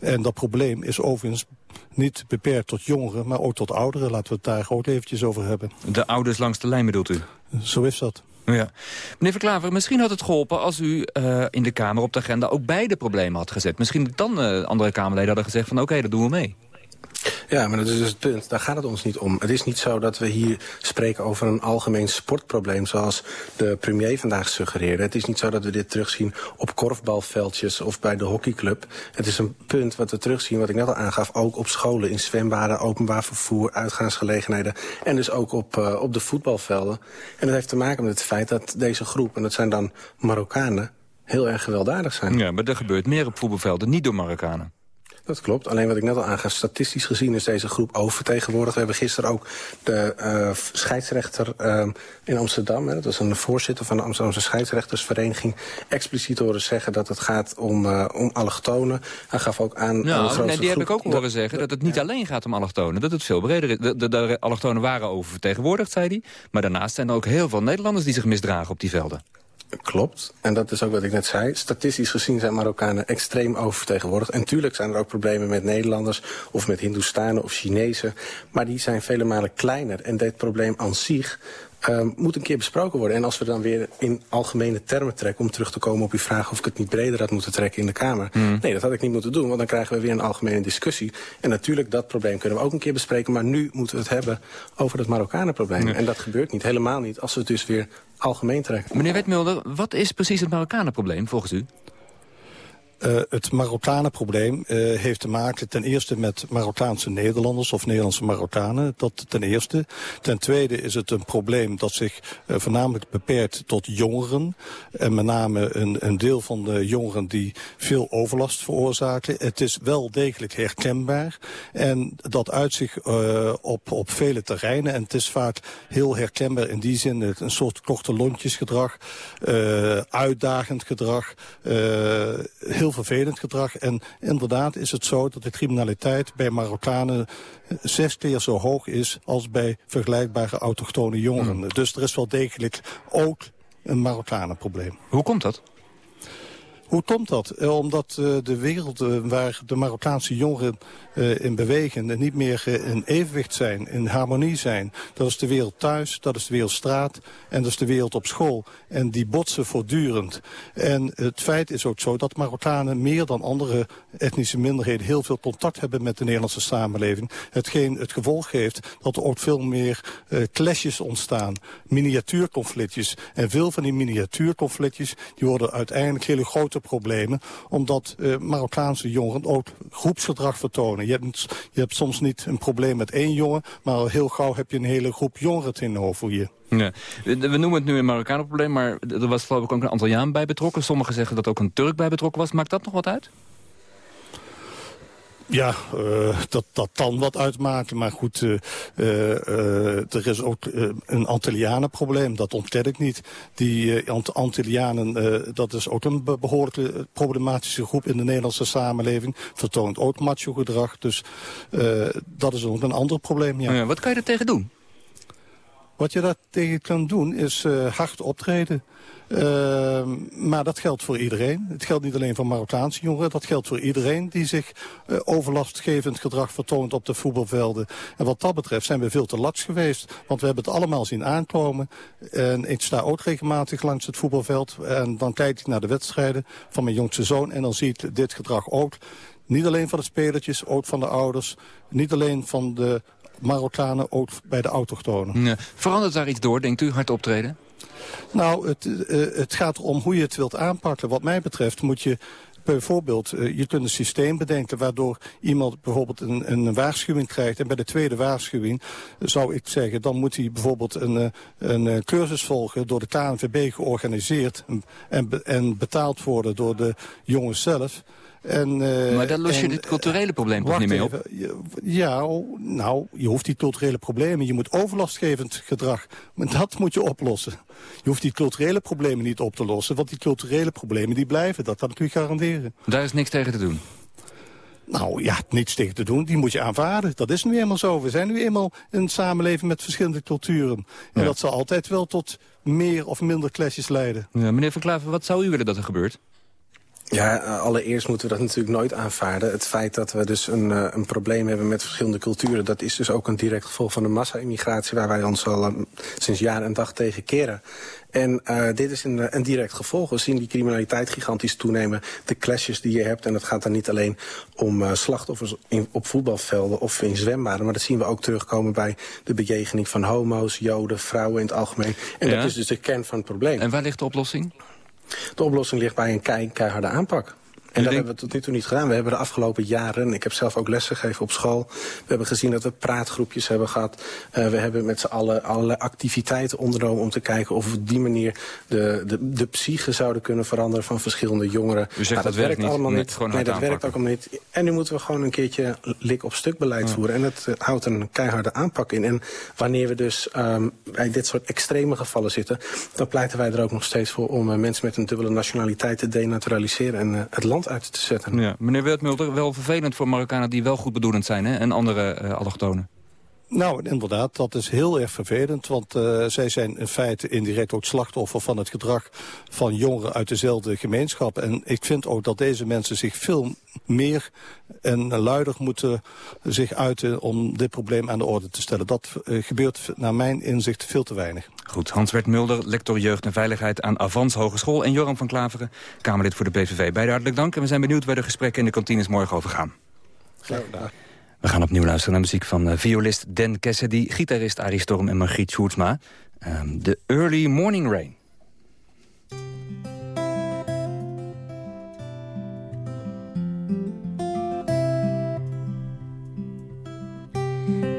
En dat probleem is overigens niet beperkt tot jongeren, maar ook tot ouderen. Laten we het daar ook eventjes over hebben. De ouders langs de lijn bedoelt u? Zo is dat. Ja. Meneer Verklaver, misschien had het geholpen als u uh, in de Kamer op de agenda ook beide problemen had gezet. Misschien dan uh, andere Kamerleden hadden gezegd van oké, dat doen we mee. Ja, maar dat is dus het punt. Daar gaat het ons niet om. Het is niet zo dat we hier spreken over een algemeen sportprobleem... zoals de premier vandaag suggereerde. Het is niet zo dat we dit terugzien op korfbalveldjes of bij de hockeyclub. Het is een punt wat we terugzien, wat ik net al aangaf... ook op scholen, in zwembaden, openbaar vervoer, uitgaansgelegenheden... en dus ook op, uh, op de voetbalvelden. En dat heeft te maken met het feit dat deze groep, en dat zijn dan Marokkanen... heel erg gewelddadig zijn. Ja, maar er gebeurt meer op voetbalvelden, niet door Marokkanen. Dat klopt. Alleen wat ik net al aangaf, statistisch gezien is deze groep oververtegenwoordigd. We hebben gisteren ook de uh, scheidsrechter uh, in Amsterdam... Hè, dat was een voorzitter van de Amsterdamse scheidsrechtersvereniging... expliciet horen zeggen dat het gaat om, uh, om allochtonen. Hij gaf ook aan... Nou, nee, die heb ik ook horen zeggen dat het niet alleen gaat om allochtonen. Dat het veel breder is. De, de, de allochtonen waren oververtegenwoordigd, zei hij. Maar daarnaast zijn er ook heel veel Nederlanders die zich misdragen op die velden. Klopt. En dat is ook wat ik net zei. Statistisch gezien zijn Marokkanen extreem oververtegenwoordigd. En tuurlijk zijn er ook problemen met Nederlanders... of met Hindoestanen of Chinezen. Maar die zijn vele malen kleiner. En dit probleem aan zich uh, moet een keer besproken worden. En als we dan weer in algemene termen trekken... om terug te komen op uw vraag of ik het niet breder had moeten trekken in de Kamer. Mm. Nee, dat had ik niet moeten doen, want dan krijgen we weer een algemene discussie. En natuurlijk, dat probleem kunnen we ook een keer bespreken. Maar nu moeten we het hebben over dat Marokkanenprobleem. Nee. En dat gebeurt niet, helemaal niet, als we het dus weer algemeen trekken. Meneer Wetmulder, wat is precies het Marokkanenprobleem volgens u? Uh, het Marokkanenprobleem uh, heeft te maken ten eerste met Marokkaanse Nederlanders of Nederlandse Marokkanen. Dat ten eerste. Ten tweede is het een probleem dat zich uh, voornamelijk beperkt tot jongeren. En met name een, een deel van de jongeren die veel overlast veroorzaken. Het is wel degelijk herkenbaar. En dat uit zich op, op vele terreinen. En het is vaak heel herkenbaar in die zin. Een soort korte lontjesgedrag. uitdagend gedrag. heel heel vervelend gedrag. En inderdaad is het zo dat de criminaliteit bij Marokkanen zes keer zo hoog is als bij vergelijkbare autochtone jongeren. Mm. Dus er is wel degelijk ook een Marokkanenprobleem. Hoe komt dat? Hoe komt dat? Eh, omdat uh, de wereld uh, waar de Marokkaanse jongeren in bewegen... niet meer in evenwicht zijn, in harmonie zijn. Dat is de wereld thuis, dat is de wereld straat en dat is de wereld op school. En die botsen voortdurend. En het feit is ook zo dat Marokkanen meer dan andere etnische minderheden... heel veel contact hebben met de Nederlandse samenleving. Hetgeen het gevolg heeft dat er ook veel meer clashes ontstaan. Miniatuurconflictjes. En veel van die miniatuurconflictjes... die worden uiteindelijk hele grote problemen. Omdat uh, Marokkaanse jongeren ook groepsgedrag vertonen. Je hebt, je hebt soms niet een probleem met één jongen... maar heel gauw heb je een hele groep jongeren tegenover je. Ja. We noemen het nu een Marokkanen probleem, maar er was geloof ik ook een Antilliaan bij betrokken. Sommigen zeggen dat ook een Turk bij betrokken was. Maakt dat nog wat uit? Ja, uh, dat, dat kan wat uitmaken. Maar goed, uh, uh, er is ook een Antillianenprobleem. Dat ontken ik niet. Die Antillianen, dat is ook een behoorlijk problematische groep in de Nederlandse samenleving. Vertoont ook macho gedrag. Dus dat is ook een ander probleem, ja. ja wat kan je er tegen doen? Wat je daar tegen kan doen is hard optreden. Uh, maar dat geldt voor iedereen. Het geldt niet alleen voor Marokkaanse jongeren. Dat geldt voor iedereen die zich uh, overlastgevend gedrag vertoont op de voetbalvelden. En wat dat betreft zijn we veel te laks geweest. Want we hebben het allemaal zien aankomen. En ik sta ook regelmatig langs het voetbalveld. En dan kijk ik naar de wedstrijden van mijn jongste zoon. En dan zie ik dit gedrag ook. Niet alleen van de spelertjes, ook van de ouders. Niet alleen van de Marokkanen, ook bij de autochtonen. Ja. Verandert daar iets door, denkt u, hard optreden? Nou, het, uh, het gaat erom hoe je het wilt aanpakken. Wat mij betreft moet je bijvoorbeeld, uh, je kunt een systeem bedenken... waardoor iemand bijvoorbeeld een, een waarschuwing krijgt... en bij de tweede waarschuwing zou ik zeggen... dan moet hij bijvoorbeeld een, eh, een, een cursus volgen... door de KNVB georganiseerd en, en betaald worden door de jongens zelf... En, uh, maar daar los je en, het culturele probleem toch niet mee op? Ja, nou, je hoeft die culturele problemen... je moet overlastgevend gedrag, maar dat moet je oplossen. Je hoeft die culturele problemen niet op te lossen... want die culturele problemen die blijven, dat kan ik u garanderen. Daar is niks tegen te doen? Nou ja, niets tegen te doen, die moet je aanvaarden. Dat is nu eenmaal zo. We zijn nu eenmaal een samenleving met verschillende culturen. En ja. dat zal altijd wel tot meer of minder clashes leiden. Ja, meneer Van Klaver, wat zou u willen dat er gebeurt? Ja, eh, allereerst moeten we dat natuurlijk nooit aanvaarden. Het feit dat we dus een, uh, een probleem hebben met verschillende culturen... dat is dus ook een direct gevolg van de massa-immigratie... waar wij ons al uh, sinds jaar en dag tegen keren. En uh, dit is een, een, direct gevolg. We zien die criminaliteit gigantisch toenemen. De clashes die je hebt. En het gaat dan niet alleen om uh, slachtoffers in, op voetbalvelden of in zwembaden. Maar dat zien we ook terugkomen bij de bejegening van homo's, joden, vrouwen in het algemeen. En ja. dat is dus de kern van het probleem. En waar ligt de oplossing? De oplossing ligt bij een keiharde aanpak. En dat hebben we tot nu toe niet gedaan. We hebben de afgelopen jaren, ik heb zelf ook lessen gegeven op school... we hebben gezien dat we praatgroepjes hebben gehad. Uh, we hebben met z'n allen allerlei activiteiten ondernomen... om te kijken of we op die manier de, de, de psyche zouden kunnen veranderen... van verschillende jongeren. U zegt nou, dat, dat werkt allemaal niet. Nee, dat werkt ook allemaal niet. En nu moeten we gewoon een keertje lik op stuk beleid ja. voeren. En het uh, houdt een keiharde aanpak in. En wanneer we dus um, bij dit soort extreme gevallen zitten... dan pleiten wij er ook nog steeds voor om uh, mensen met een dubbele nationaliteit te denaturaliseren... en het land uit te zetten. Ja. Meneer Wertmulder, wel vervelend voor Marokkanen die wel goed bedoelend zijn hè? en andere uh, allochtonen. Nou, inderdaad, dat is heel erg vervelend. Want uh, zij zijn in feite indirect ook slachtoffer van het gedrag van jongeren uit dezelfde gemeenschap. En ik vind ook dat deze mensen zich veel meer en luider moeten zich uiten om dit probleem aan de orde te stellen. Dat uh, gebeurt naar mijn inzicht veel te weinig. Goed, Hans-Bert Mulder, lector Jeugd en Veiligheid aan Avans Hogeschool... en Joram van Klaveren, Kamerlid voor de PVV. Beide hartelijk dank en we zijn benieuwd waar de gesprekken in de kantines morgen over gaan. Graag gedaan. We gaan opnieuw luisteren naar muziek van uh, violist Dan Cassidy... gitarist Arie Storm en Margriet Sjoerdsma. Um, The Early Morning Rain.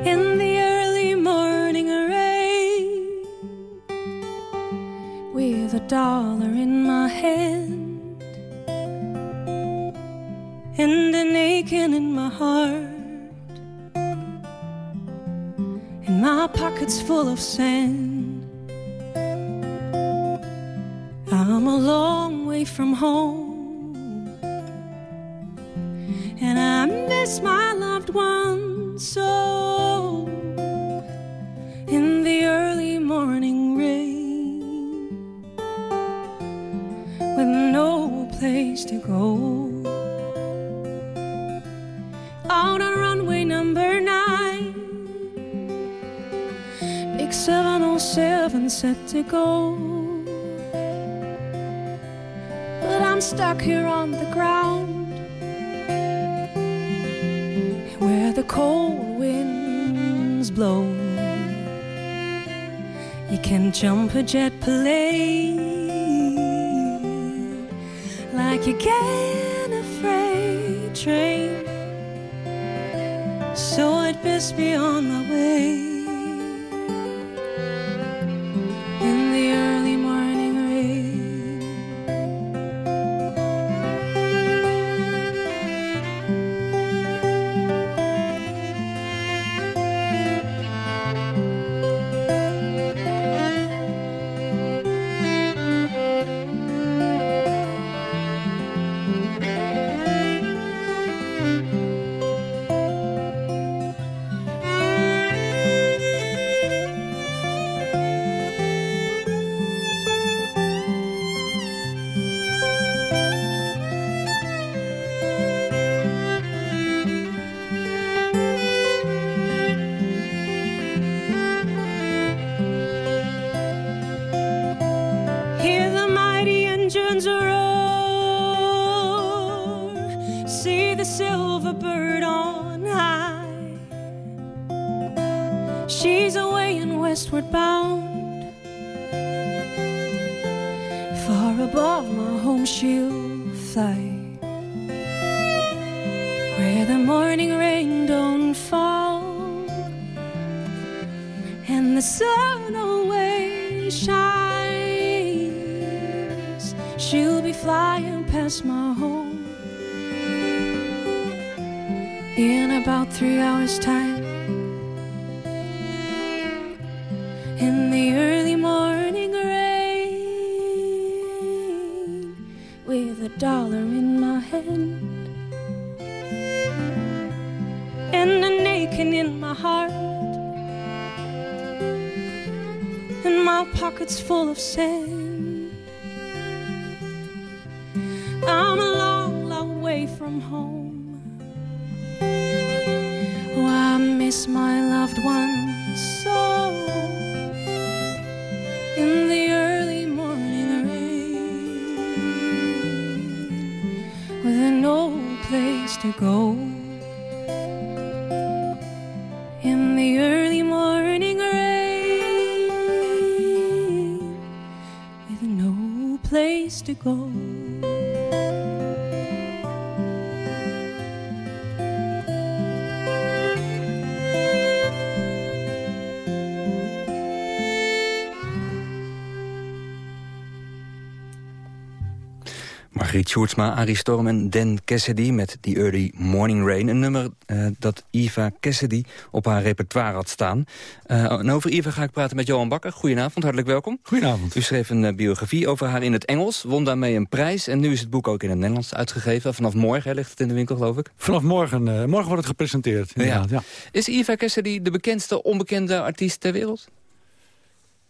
In the early morning rain With a dollar in my hand And an aching in my heart and my pockets full of sand. I'm a long way from home, and I miss my loved ones so. In the early morning rain, with no place to go. 707 set to go. But I'm stuck here on the ground where the cold winds blow. You can jump a jet plane like you can a freight train. So I'd best be on my way. Westward bound. Far above my home she'll fly. Where the morning rain don't fall. And the sun always shines. She'll be flying past my about three hours' time. in the early morning rain with a dollar in my hand and an aching in my heart and my pockets full of sand Sjoerdsma, Arie Storm en Dan Cassidy met The Early Morning Rain. Een nummer eh, dat Eva Cassidy op haar repertoire had staan. Eh, en over Eva ga ik praten met Johan Bakker. Goedenavond, hartelijk welkom. Goedenavond. U schreef een eh, biografie over haar in het Engels, won daarmee een prijs... en nu is het boek ook in het Nederlands uitgegeven. Vanaf morgen hè, ligt het in de winkel, geloof ik. Vanaf morgen, morgen wordt het gepresenteerd. Ja. ja. Is Eva Cassidy de bekendste onbekende artiest ter wereld?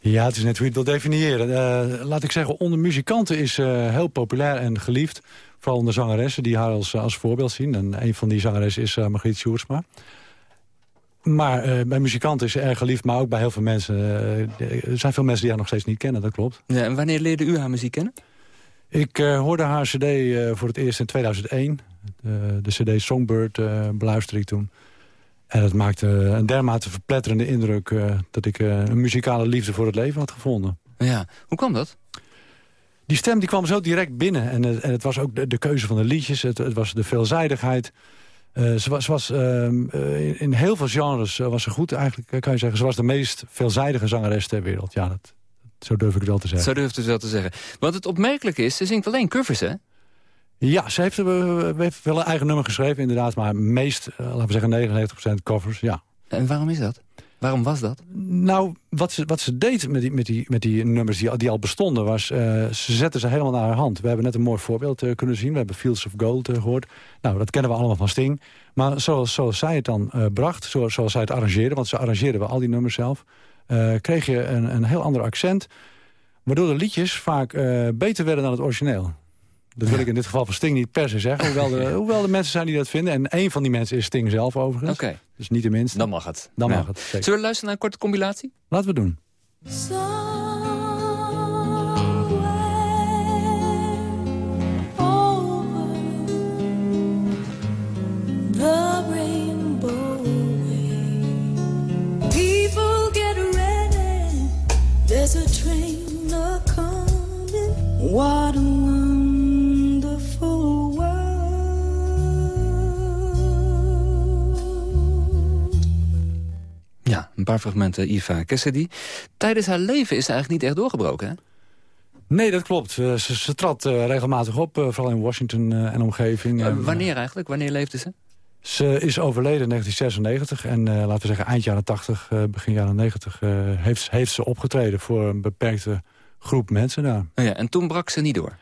Ja, het is net hoe je het wil definiëren. Uh, laat ik zeggen, onder muzikanten is uh, heel populair en geliefd. Vooral onder zangeressen die haar als, als voorbeeld zien. En een van die zangeressen is uh, Margriet Sjoerdsma. Maar bij muzikanten is ze erg geliefd, maar ook bij heel veel mensen. er zijn veel mensen die haar nog steeds niet kennen, dat klopt. Ja, en wanneer leerde u haar muziek kennen? Ik hoorde haar cd voor het eerst in 2001. de cd Songbird beluisterde ik toen. En dat maakte een dermate verpletterende indruk... Uh, dat ik uh, een muzikale liefde voor het leven had gevonden. Ja, hoe kwam dat? Die stem die kwam zo direct binnen. En, uh, en het was ook de, de, keuze van de liedjes. Het, het was de veelzijdigheid. ze was, ze was in, in, heel veel genres was ze goed. Eigenlijk kan je zeggen, ze was de meest veelzijdige zangeres ter wereld. Ja, dat, zo durf ik het wel te zeggen. Zo durf ik het wel te zeggen. Want het opmerkelijke is, ze zingt alleen covers, hè? Ja, ze heeft, heeft wel een eigen nummer geschreven, inderdaad. Maar meest, uh, laten we zeggen, 99% covers, ja. En waarom is dat? Waarom was dat? Nou, wat ze, wat ze deed met die, met die, met die nummers die, die al bestonden... was uh, ze zette ze helemaal naar haar hand. We hebben net een mooi voorbeeld uh, kunnen zien. We hebben Fields of Gold uh, gehoord. Nou, dat kennen we allemaal van Sting. Maar zoals, zoals zij het dan bracht, zoals, zoals zij het arrangeerde... want ze arrangeerde wel al die nummers zelf... kreeg je een, een heel ander accent... waardoor de liedjes vaak beter werden dan het origineel. Dat wil ik in dit geval van Sting niet per se zeggen. Hoewel, de, hoewel er mensen zijn die dat vinden. En een van die mensen is Sting zelf overigens. Oké. Dus niet de minste. Dan mag het. Dan ja. mag het. Zeker. Zullen we luisteren naar een korte compilatie? Laten we doen. Fragmenten Eva Cassidy. Tijdens haar leven is ze eigenlijk niet echt doorgebroken, hè? Nee, dat klopt. Uh, ze, ze, trad uh, regelmatig op, uh, vooral in Washington en omgeving. wanneer eigenlijk? Wanneer leefde ze? Ze is overleden in 1996 en laten we zeggen eind jaren 80, begin jaren 90... heeft, heeft ze opgetreden voor een beperkte groep mensen daar. Oh ja, en toen brak ze niet door?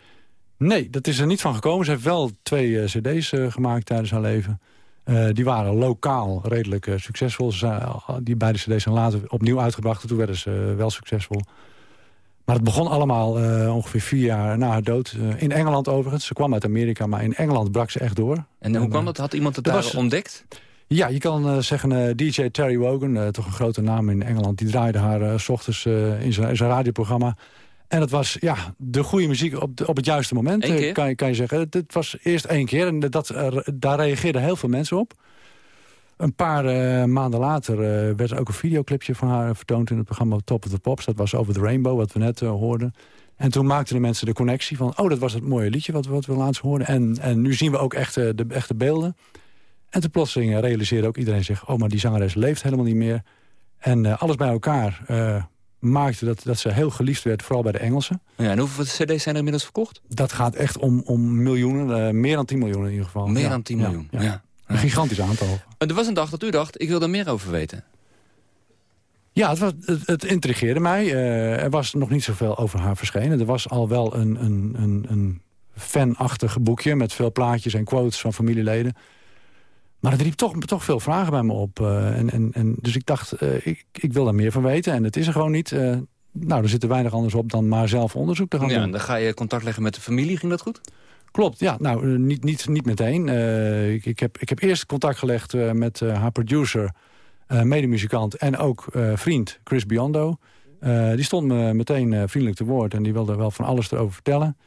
Nee, dat is er niet van gekomen. Ze heeft wel twee cd's gemaakt tijdens haar leven. Uh, die waren lokaal redelijk uh, succesvol. Ze, die beide cd's zijn later opnieuw uitgebracht. Toen werden ze wel succesvol. Maar het begon allemaal ongeveer vier jaar na haar dood. in Engeland overigens. Ze kwam uit Amerika, maar in Engeland brak ze echt door. En, hoe kwam dat? Had iemand het daar was, ontdekt? Ja, je kan zeggen DJ Terry Wogan, toch een grote naam in Engeland... die draaide haar s ochtends in zijn radioprogramma... En het was ja, de goede muziek op, de, op het juiste moment, kan, je, kan je zeggen. Het, het, was eerst één keer en dat, daar reageerden heel veel mensen op. Een paar uh, maanden later uh, werd er ook een videoclipje van haar vertoond... in het programma Top of the Pops. Dat was Over the Rainbow, wat we net uh, hoorden. En toen maakten de mensen de connectie van... oh, dat was het mooie liedje wat, wat we laatst hoorden. En, en nu zien we ook echt de echte beelden. En toen plotseling realiseerde ook iedereen zich... oh, maar die zangeres leeft helemaal niet meer. En alles bij elkaar maakte dat, dat ze heel geliefd werd, vooral bij de Engelsen. Ja, en hoeveel cd's zijn er inmiddels verkocht? Dat gaat echt om, om miljoenen, uh, meer dan 10 miljoen in ieder geval. Meer ja, dan 10 miljoen, ja. ja. Een gigantisch aantal. En er was een dag dat u dacht, ik wil er meer over weten. Ja, het, was, het, het intrigeerde mij. Uh, er was nog niet zoveel over haar verschenen. Er was al wel een, een, een, een fanachtig boekje met veel plaatjes en quotes van familieleden. Maar het riep toch, toch veel vragen bij me op. Uh, en, en, en, dus ik dacht, uh, ik, ik wil daar meer van weten. En het is er gewoon niet. Uh, nou, er zit er weinig anders op dan maar zelf onderzoek te gaan ja, doen. En dan ga je contact leggen met de familie. Ging dat goed? Klopt, ja. Nou, niet, niet, niet meteen. ik, ik, heb, ik heb eerst contact gelegd met haar producer, medemuzikant en ook vriend Chris Biondo. die stond me meteen vriendelijk te woord en die wilde wel van alles erover vertellen.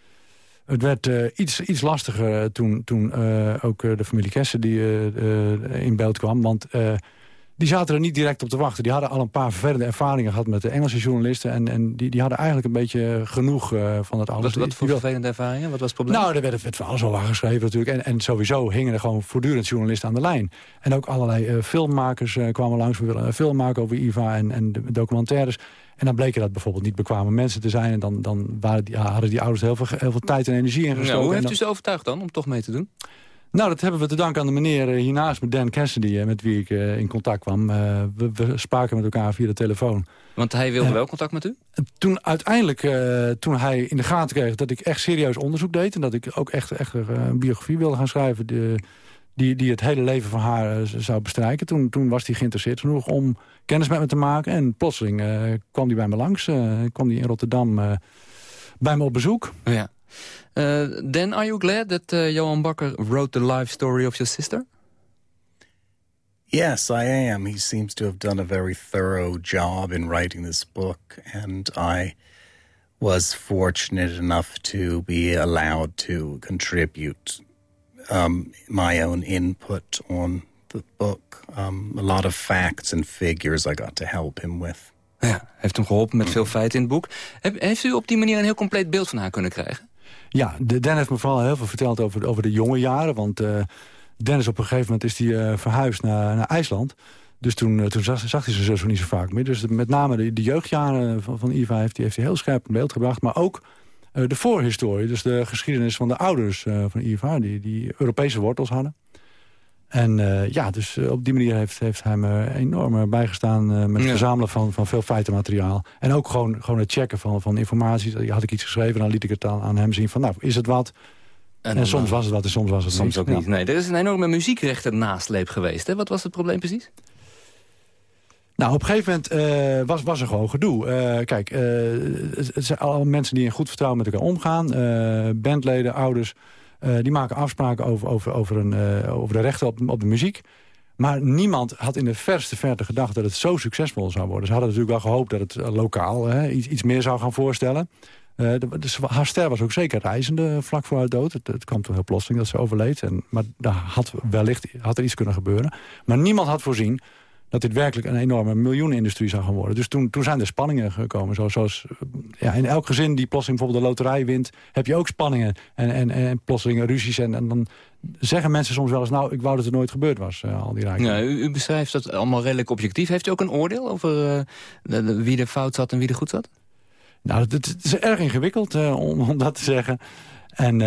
Het werd iets, iets lastiger toen, toen ook de familie Kessen die, in beeld kwam. Want die zaten er niet direct op te wachten. Die hadden al een paar vervelende ervaringen gehad met de Engelse journalisten. En, en die, die hadden eigenlijk een beetje genoeg van het alles. Wat, wat voor vervelende ervaringen? Wat was het probleem? Nou, er werd, werd van alles al geschreven natuurlijk. En, en sowieso hingen er gewoon voortdurend journalisten aan de lijn. En ook allerlei filmmakers kwamen langs. We willen een film maken over IVA en, en de documentaires. En dan bleken dat bijvoorbeeld niet bekwame mensen te zijn. En dan, dan waren die, hadden die ouders heel veel, heel veel tijd en energie ingestoken. Nou, hoe heeft u ze overtuigd dan om toch mee te doen? Nou, dat hebben we te danken aan de meneer eh, hiernaast, met Dan Cassidy... Eh, met wie ik eh, in contact kwam. we, we, spraken met elkaar via de telefoon. Want hij wilde wel contact met u? Toen uiteindelijk, toen hij in de gaten kreeg dat ik echt serieus onderzoek deed... en dat ik ook echt, echt een biografie wilde gaan schrijven... die, die het hele leven van haar zou bestrijken... Toen, toen was hij geïnteresseerd genoeg om kennis met me te maken. En plotseling kwam hij bij me langs. kwam hij in Rotterdam bij me op bezoek. Ja. Uh, then, are you glad that uh, Johan Bakker wrote the life story of your sister? Yes, I am. He seems to have done a very thorough job in writing this book, and I was fortunate enough to be allowed to contribute um, my own input on the book. Um, a lot of facts and figures I got to help him with. Ja, heeft hem geholpen met veel feiten in het boek. heeft u op die manier een heel compleet beeld van haar kunnen krijgen? Ja, Den heeft me vooral heel veel verteld over, over de jonge jaren. Want uh, Dennis op een gegeven moment is die, uh, verhuisd naar, naar IJsland. Dus toen, uh, toen zag, zag, hij zijn zus niet zo vaak meer. Dus met name de, de jeugdjaren van, van Iva heeft, heeft hij heel scherp in beeld gebracht. Maar ook de voorhistorie, dus de geschiedenis van de ouders van Iva... die, die Europese wortels hadden. En uh, ja, dus op die manier heeft, heeft hij me enorm bijgestaan... Uh, met het verzamelen van, van veel feitenmateriaal. En ook gewoon, gewoon het checken van, van informatie. Had ik iets geschreven, dan liet ik het aan, aan hem zien van... nou, is het wat? En, en soms was het wat en soms was het soms niet. ook niet. Nee, er is een enorme muziekrechter nasleep geweest. Hè? Wat was het probleem precies? Nou, op een gegeven moment was, was er gewoon gedoe. kijk, het zijn allemaal mensen die in goed vertrouwen met elkaar omgaan. bandleden, ouders... Eh, die maken afspraken over, over, over, een, over de rechten op, op de muziek. Maar niemand had in de verste verte gedacht dat het zo succesvol zou worden. Ze hadden natuurlijk wel gehoopt dat het eh, lokaal hè, iets, iets meer zou gaan voorstellen. Uh, dus haar ster was ook zeker reizende vlak voor haar dood. Het, het kwam toen heel plotseling dat ze overleed. En, maar daar had wellicht had er iets kunnen gebeuren. Maar niemand had voorzien dat dit werkelijk een enorme miljoenenindustrie zou gaan worden. Dus toen, toen zijn er spanningen gekomen. Zoals, zoals ja, in elk gezin die plotseling bijvoorbeeld de loterij wint... heb je ook spanningen en, en, en plotseling ruzies. En, en dan zeggen mensen soms wel eens... nou, ik wou dat het nooit gebeurd was, uh, al die rijken. Ja, u, u, beschrijft dat allemaal redelijk objectief. Heeft u ook een oordeel over uh, wie er fout zat en wie er goed zat? Nou, het, is erg ingewikkeld uh, om, om, dat te zeggen. En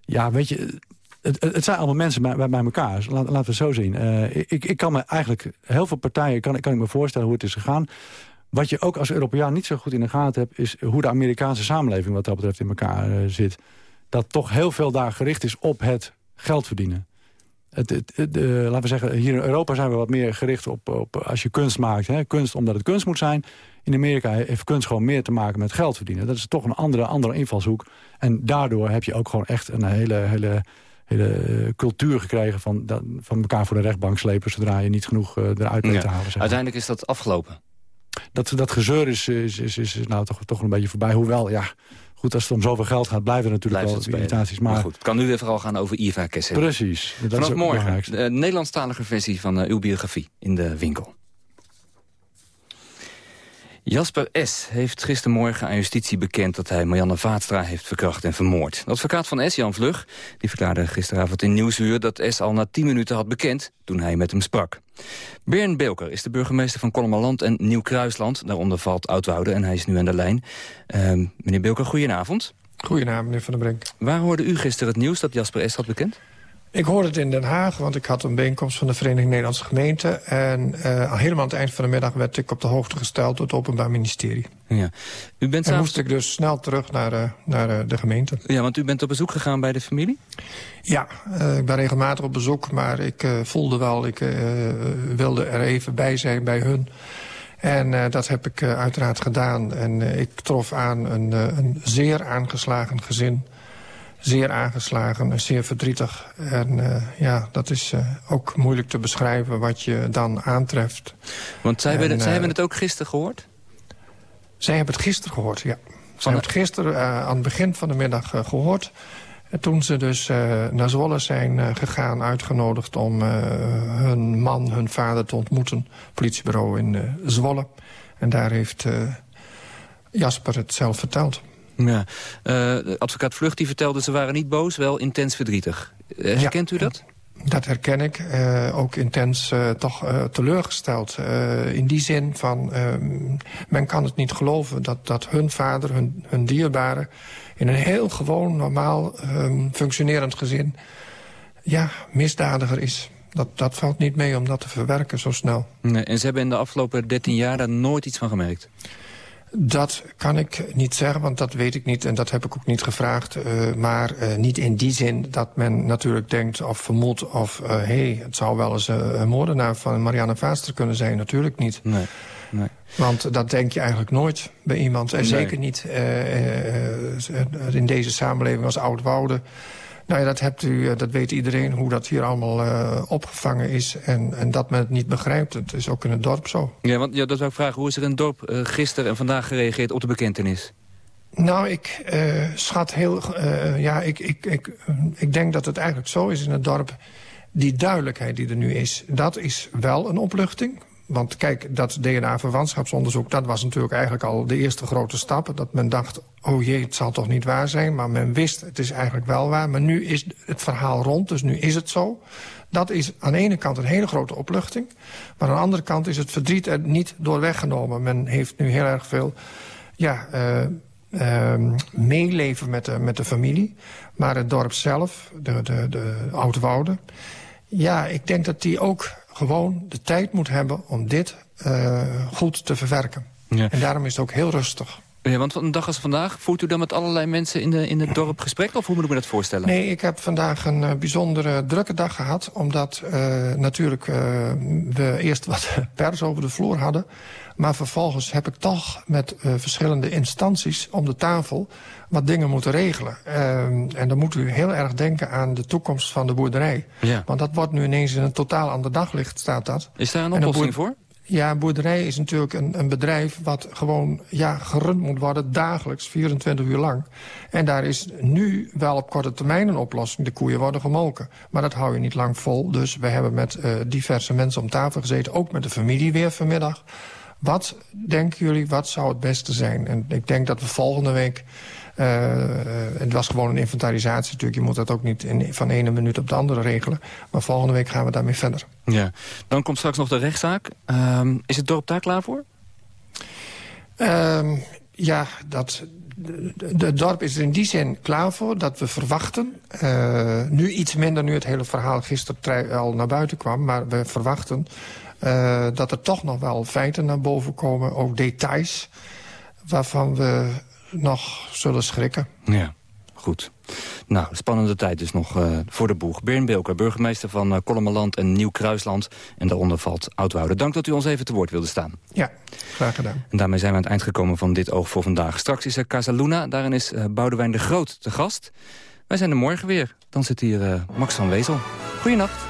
ja, weet je het, het, zijn allemaal mensen bij, bij elkaar. Laat, laten we het zo zien. Uh, ik, ik kan me eigenlijk, heel veel partijen kan, kan ik me voorstellen hoe het is gegaan. Wat je ook als Europeaan niet zo goed in de gaten hebt... is hoe de Amerikaanse samenleving wat dat betreft in elkaar uh, zit. Dat toch heel veel daar gericht is op het geld verdienen. Het, het, laten we zeggen, hier in Europa zijn we wat meer gericht op, op als je kunst maakt. Hè, kunst omdat het kunst moet zijn. In Amerika heeft kunst gewoon meer te maken met geld verdienen. Dat is toch een andere, andere invalshoek. En daardoor heb je ook gewoon echt een hele... hele hele eh, cultuur gekregen van, van elkaar voor de rechtbank slepen... zodra je niet genoeg uh, eruit weet te halen. Zeg Uiteindelijk is dat afgelopen. Dat, dat gezeur is, is, is, is, nou toch, toch een beetje voorbij. Hoewel, ja, goed, als het om zoveel geld gaat... blijven er natuurlijk Blijft wel irritaties. Maar... maar, goed, het kan nu weer vooral gaan over Iva Kessel. Precies. Dat Vanaf morgen de Nederlandstalige versie van uh, uw biografie in de winkel. Jasper S. heeft gistermorgen aan justitie bekend... dat hij Marianne Vaatstra heeft verkracht en vermoord. De advocaat van S, Jan Vlug, die verklaarde gisteravond in Nieuwsuur... dat S al na 10 minuten had bekend toen hij met hem sprak. Bern Belker is de burgemeester van Kolmerland en Nieuw-Kruisland. Daaronder valt Oudwoude en hij is nu aan de lijn. Uh, meneer Belker, goedenavond. Goedenavond, meneer Van der Brink. Waar hoorde u gisteren het nieuws dat Jasper S. had bekend? Ik hoorde het in Den Haag, want ik had een bijeenkomst van de Vereniging Nederlandse Gemeenten. En uh, helemaal aan het eind van de middag werd ik op de hoogte gesteld door het Openbaar Ministerie. Ja. U bent en moest ik dus snel terug naar, uh, naar uh, de gemeente. Ja, want u bent op bezoek gegaan bij de familie? Ja, ik ben regelmatig op bezoek, maar ik voelde wel, ik wilde er even bij zijn bij hun. En dat heb ik uiteraard gedaan. En ik trof aan een, een zeer aangeslagen gezin zeer aangeslagen en zeer verdrietig. En uh, ja, dat is uh, ook moeilijk te beschrijven wat je dan aantreft. Want zij, en, hebben, het, zij hebben het ook gisteren gehoord? Zij hebben het gisteren gehoord, ja. Zij hebben het gisteren aan het begin van de middag gehoord. En toen ze dus naar Zwolle zijn gegaan, uitgenodigd om hun man, hun vader te ontmoeten. Politiebureau in Zwolle. En daar heeft Jasper het zelf verteld. Ja. Uh, advocaat Vlucht die vertelde ze waren niet boos, wel intens verdrietig. Uh, herkent u dat? Dat herken ik. Uh, ook intens toch teleurgesteld. in die zin van, men kan het niet geloven dat, dat hun vader, hun, hun dierbare... in een heel gewoon, normaal, um, functionerend gezin... ja, misdadiger is. Dat, dat valt niet mee om dat te verwerken zo snel. Nee, en ze hebben in de afgelopen 13 jaar daar nooit iets van gemerkt? Dat kan ik niet zeggen, want dat weet ik niet en dat heb ik ook niet gevraagd. Uh, maar uh, niet in die zin dat men natuurlijk denkt of vermoedt... of hé, uh, hey, het zou wel eens een moordenaar van Marianne Vaaster kunnen zijn. Natuurlijk niet. Nee. Nee. Want dat denk je eigenlijk nooit bij iemand. En nee. zeker niet in deze samenleving als Oud-Woude... Nou ja, dat, hebt u, eh, dat weet iedereen, hoe dat hier allemaal uh, opgevangen is. En, en dat men het niet begrijpt. Het is ook in het dorp zo. Ja, want ja, dat zou ik vragen. Hoe is er in het dorp uh, gisteren en vandaag gereageerd op de bekentenis? Nou, ik uh, schat heel... ja, ik, ik, ik, ik denk dat het eigenlijk zo is in het dorp... die duidelijkheid die er nu is, dat is wel een opluchting. Want kijk, dat DNA-verwantschapsonderzoek... dat was natuurlijk eigenlijk al de eerste grote stap. Dat men dacht, oh jee, het zal toch niet waar zijn. Maar men wist, het is eigenlijk wel waar. Maar nu is het verhaal rond, dus nu is het zo. Dat is aan de ene kant een hele grote opluchting. Maar aan de andere kant is het verdriet er niet door weggenomen. Men heeft nu heel erg veel ja, uh, meeleven met de, met de familie. Maar het dorp zelf, de, de, de Oud-Woude... ja, ik denk dat die ook gewoon de tijd moet hebben om dit uh, goed te verwerken. Ja. En daarom is het ook heel rustig. Ja, want een dag als vandaag, voert u dan met allerlei mensen in, de, in het dorp gesprek? Of hoe moet ik me dat voorstellen? Nee, ik heb vandaag een uh, bijzondere drukke dag gehad. Omdat uh, natuurlijk uh, we eerst wat pers over de vloer hadden. Maar vervolgens heb ik toch met verschillende instanties om de tafel wat dingen moeten regelen. en dan moet u heel erg denken aan de toekomst van de boerderij. Ja. Want dat wordt nu ineens in een totaal ander daglicht, staat dat. Is daar een oplossing voor? Ja, boerderij is natuurlijk een, een bedrijf wat gewoon ja, gerund moet worden dagelijks, 24 uur lang. En daar is nu wel op korte termijn een oplossing. De koeien worden gemolken. Maar dat hou je niet lang vol. Dus we hebben met uh, diverse mensen om tafel gezeten, ook met de familie weer vanmiddag. Wat denken jullie, wat zou het beste zijn? En ik denk dat we volgende week het was gewoon een inventarisatie natuurlijk. Je moet dat ook niet in, van de ene minuut op de andere regelen. Maar volgende week gaan we daarmee verder. Ja. Dan komt straks nog de rechtszaak. Uh, is het dorp daar klaar voor? Uh, ja, dat, het dorp is er in die zin klaar voor dat we verwachten. Uh, nu iets minder, nu het hele verhaal gisteren al naar buiten kwam. Maar we verwachten uh, dat er toch nog wel feiten naar boven komen. Ook details waarvan we nog zullen schrikken. Ja, goed. Nou, spannende tijd dus nog uh, voor de boeg. Bern Bilker, burgemeester van uh, Kollemeland en Nieuw-Kruisland. En daaronder valt Oudwoude. Dank dat u ons even te woord wilde staan. Ja, graag gedaan. En daarmee zijn we aan het eind gekomen van dit Oog voor vandaag. Straks is er Casa Luna, daarin is uh, Boudewijn de Groot te gast. Wij zijn er morgen weer. Dan zit hier Max van Wezel. Goeienacht.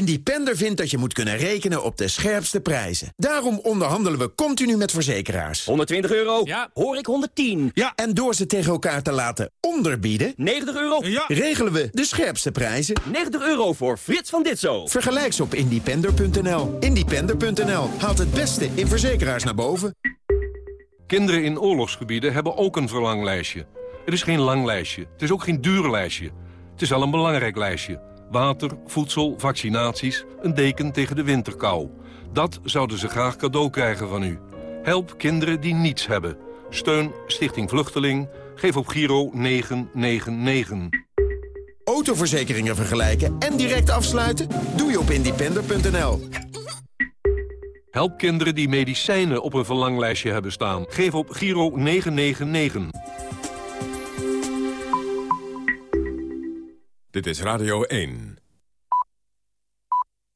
Independer vindt dat je moet kunnen rekenen op de scherpste prijzen. Daarom onderhandelen we continu met verzekeraars. 120 euro? Ja. Hoor ik 110? Ja. En door ze tegen elkaar te laten onderbieden... 90 euro? Ja. Regelen we de scherpste prijzen. 90 euro voor Frits van Ditzo. Vergelijk ze op independer.nl. Independer.nl haalt het beste in verzekeraars naar boven. Kinderen in oorlogsgebieden hebben ook een verlanglijstje. Het is geen lang lijstje. Het is ook geen duur lijstje. Het is wel een belangrijk lijstje. Water, voedsel, vaccinaties, een deken tegen de winterkou. Dat zouden ze graag cadeau krijgen van u. Help kinderen die niets hebben. Steun Stichting Vluchteling. Geef op Giro 999. Autoverzekeringen vergelijken en direct afsluiten? Doe je op independer.nl. Help kinderen die medicijnen op een verlanglijstje hebben staan. Geef op Giro 999. Dit is Radio 1.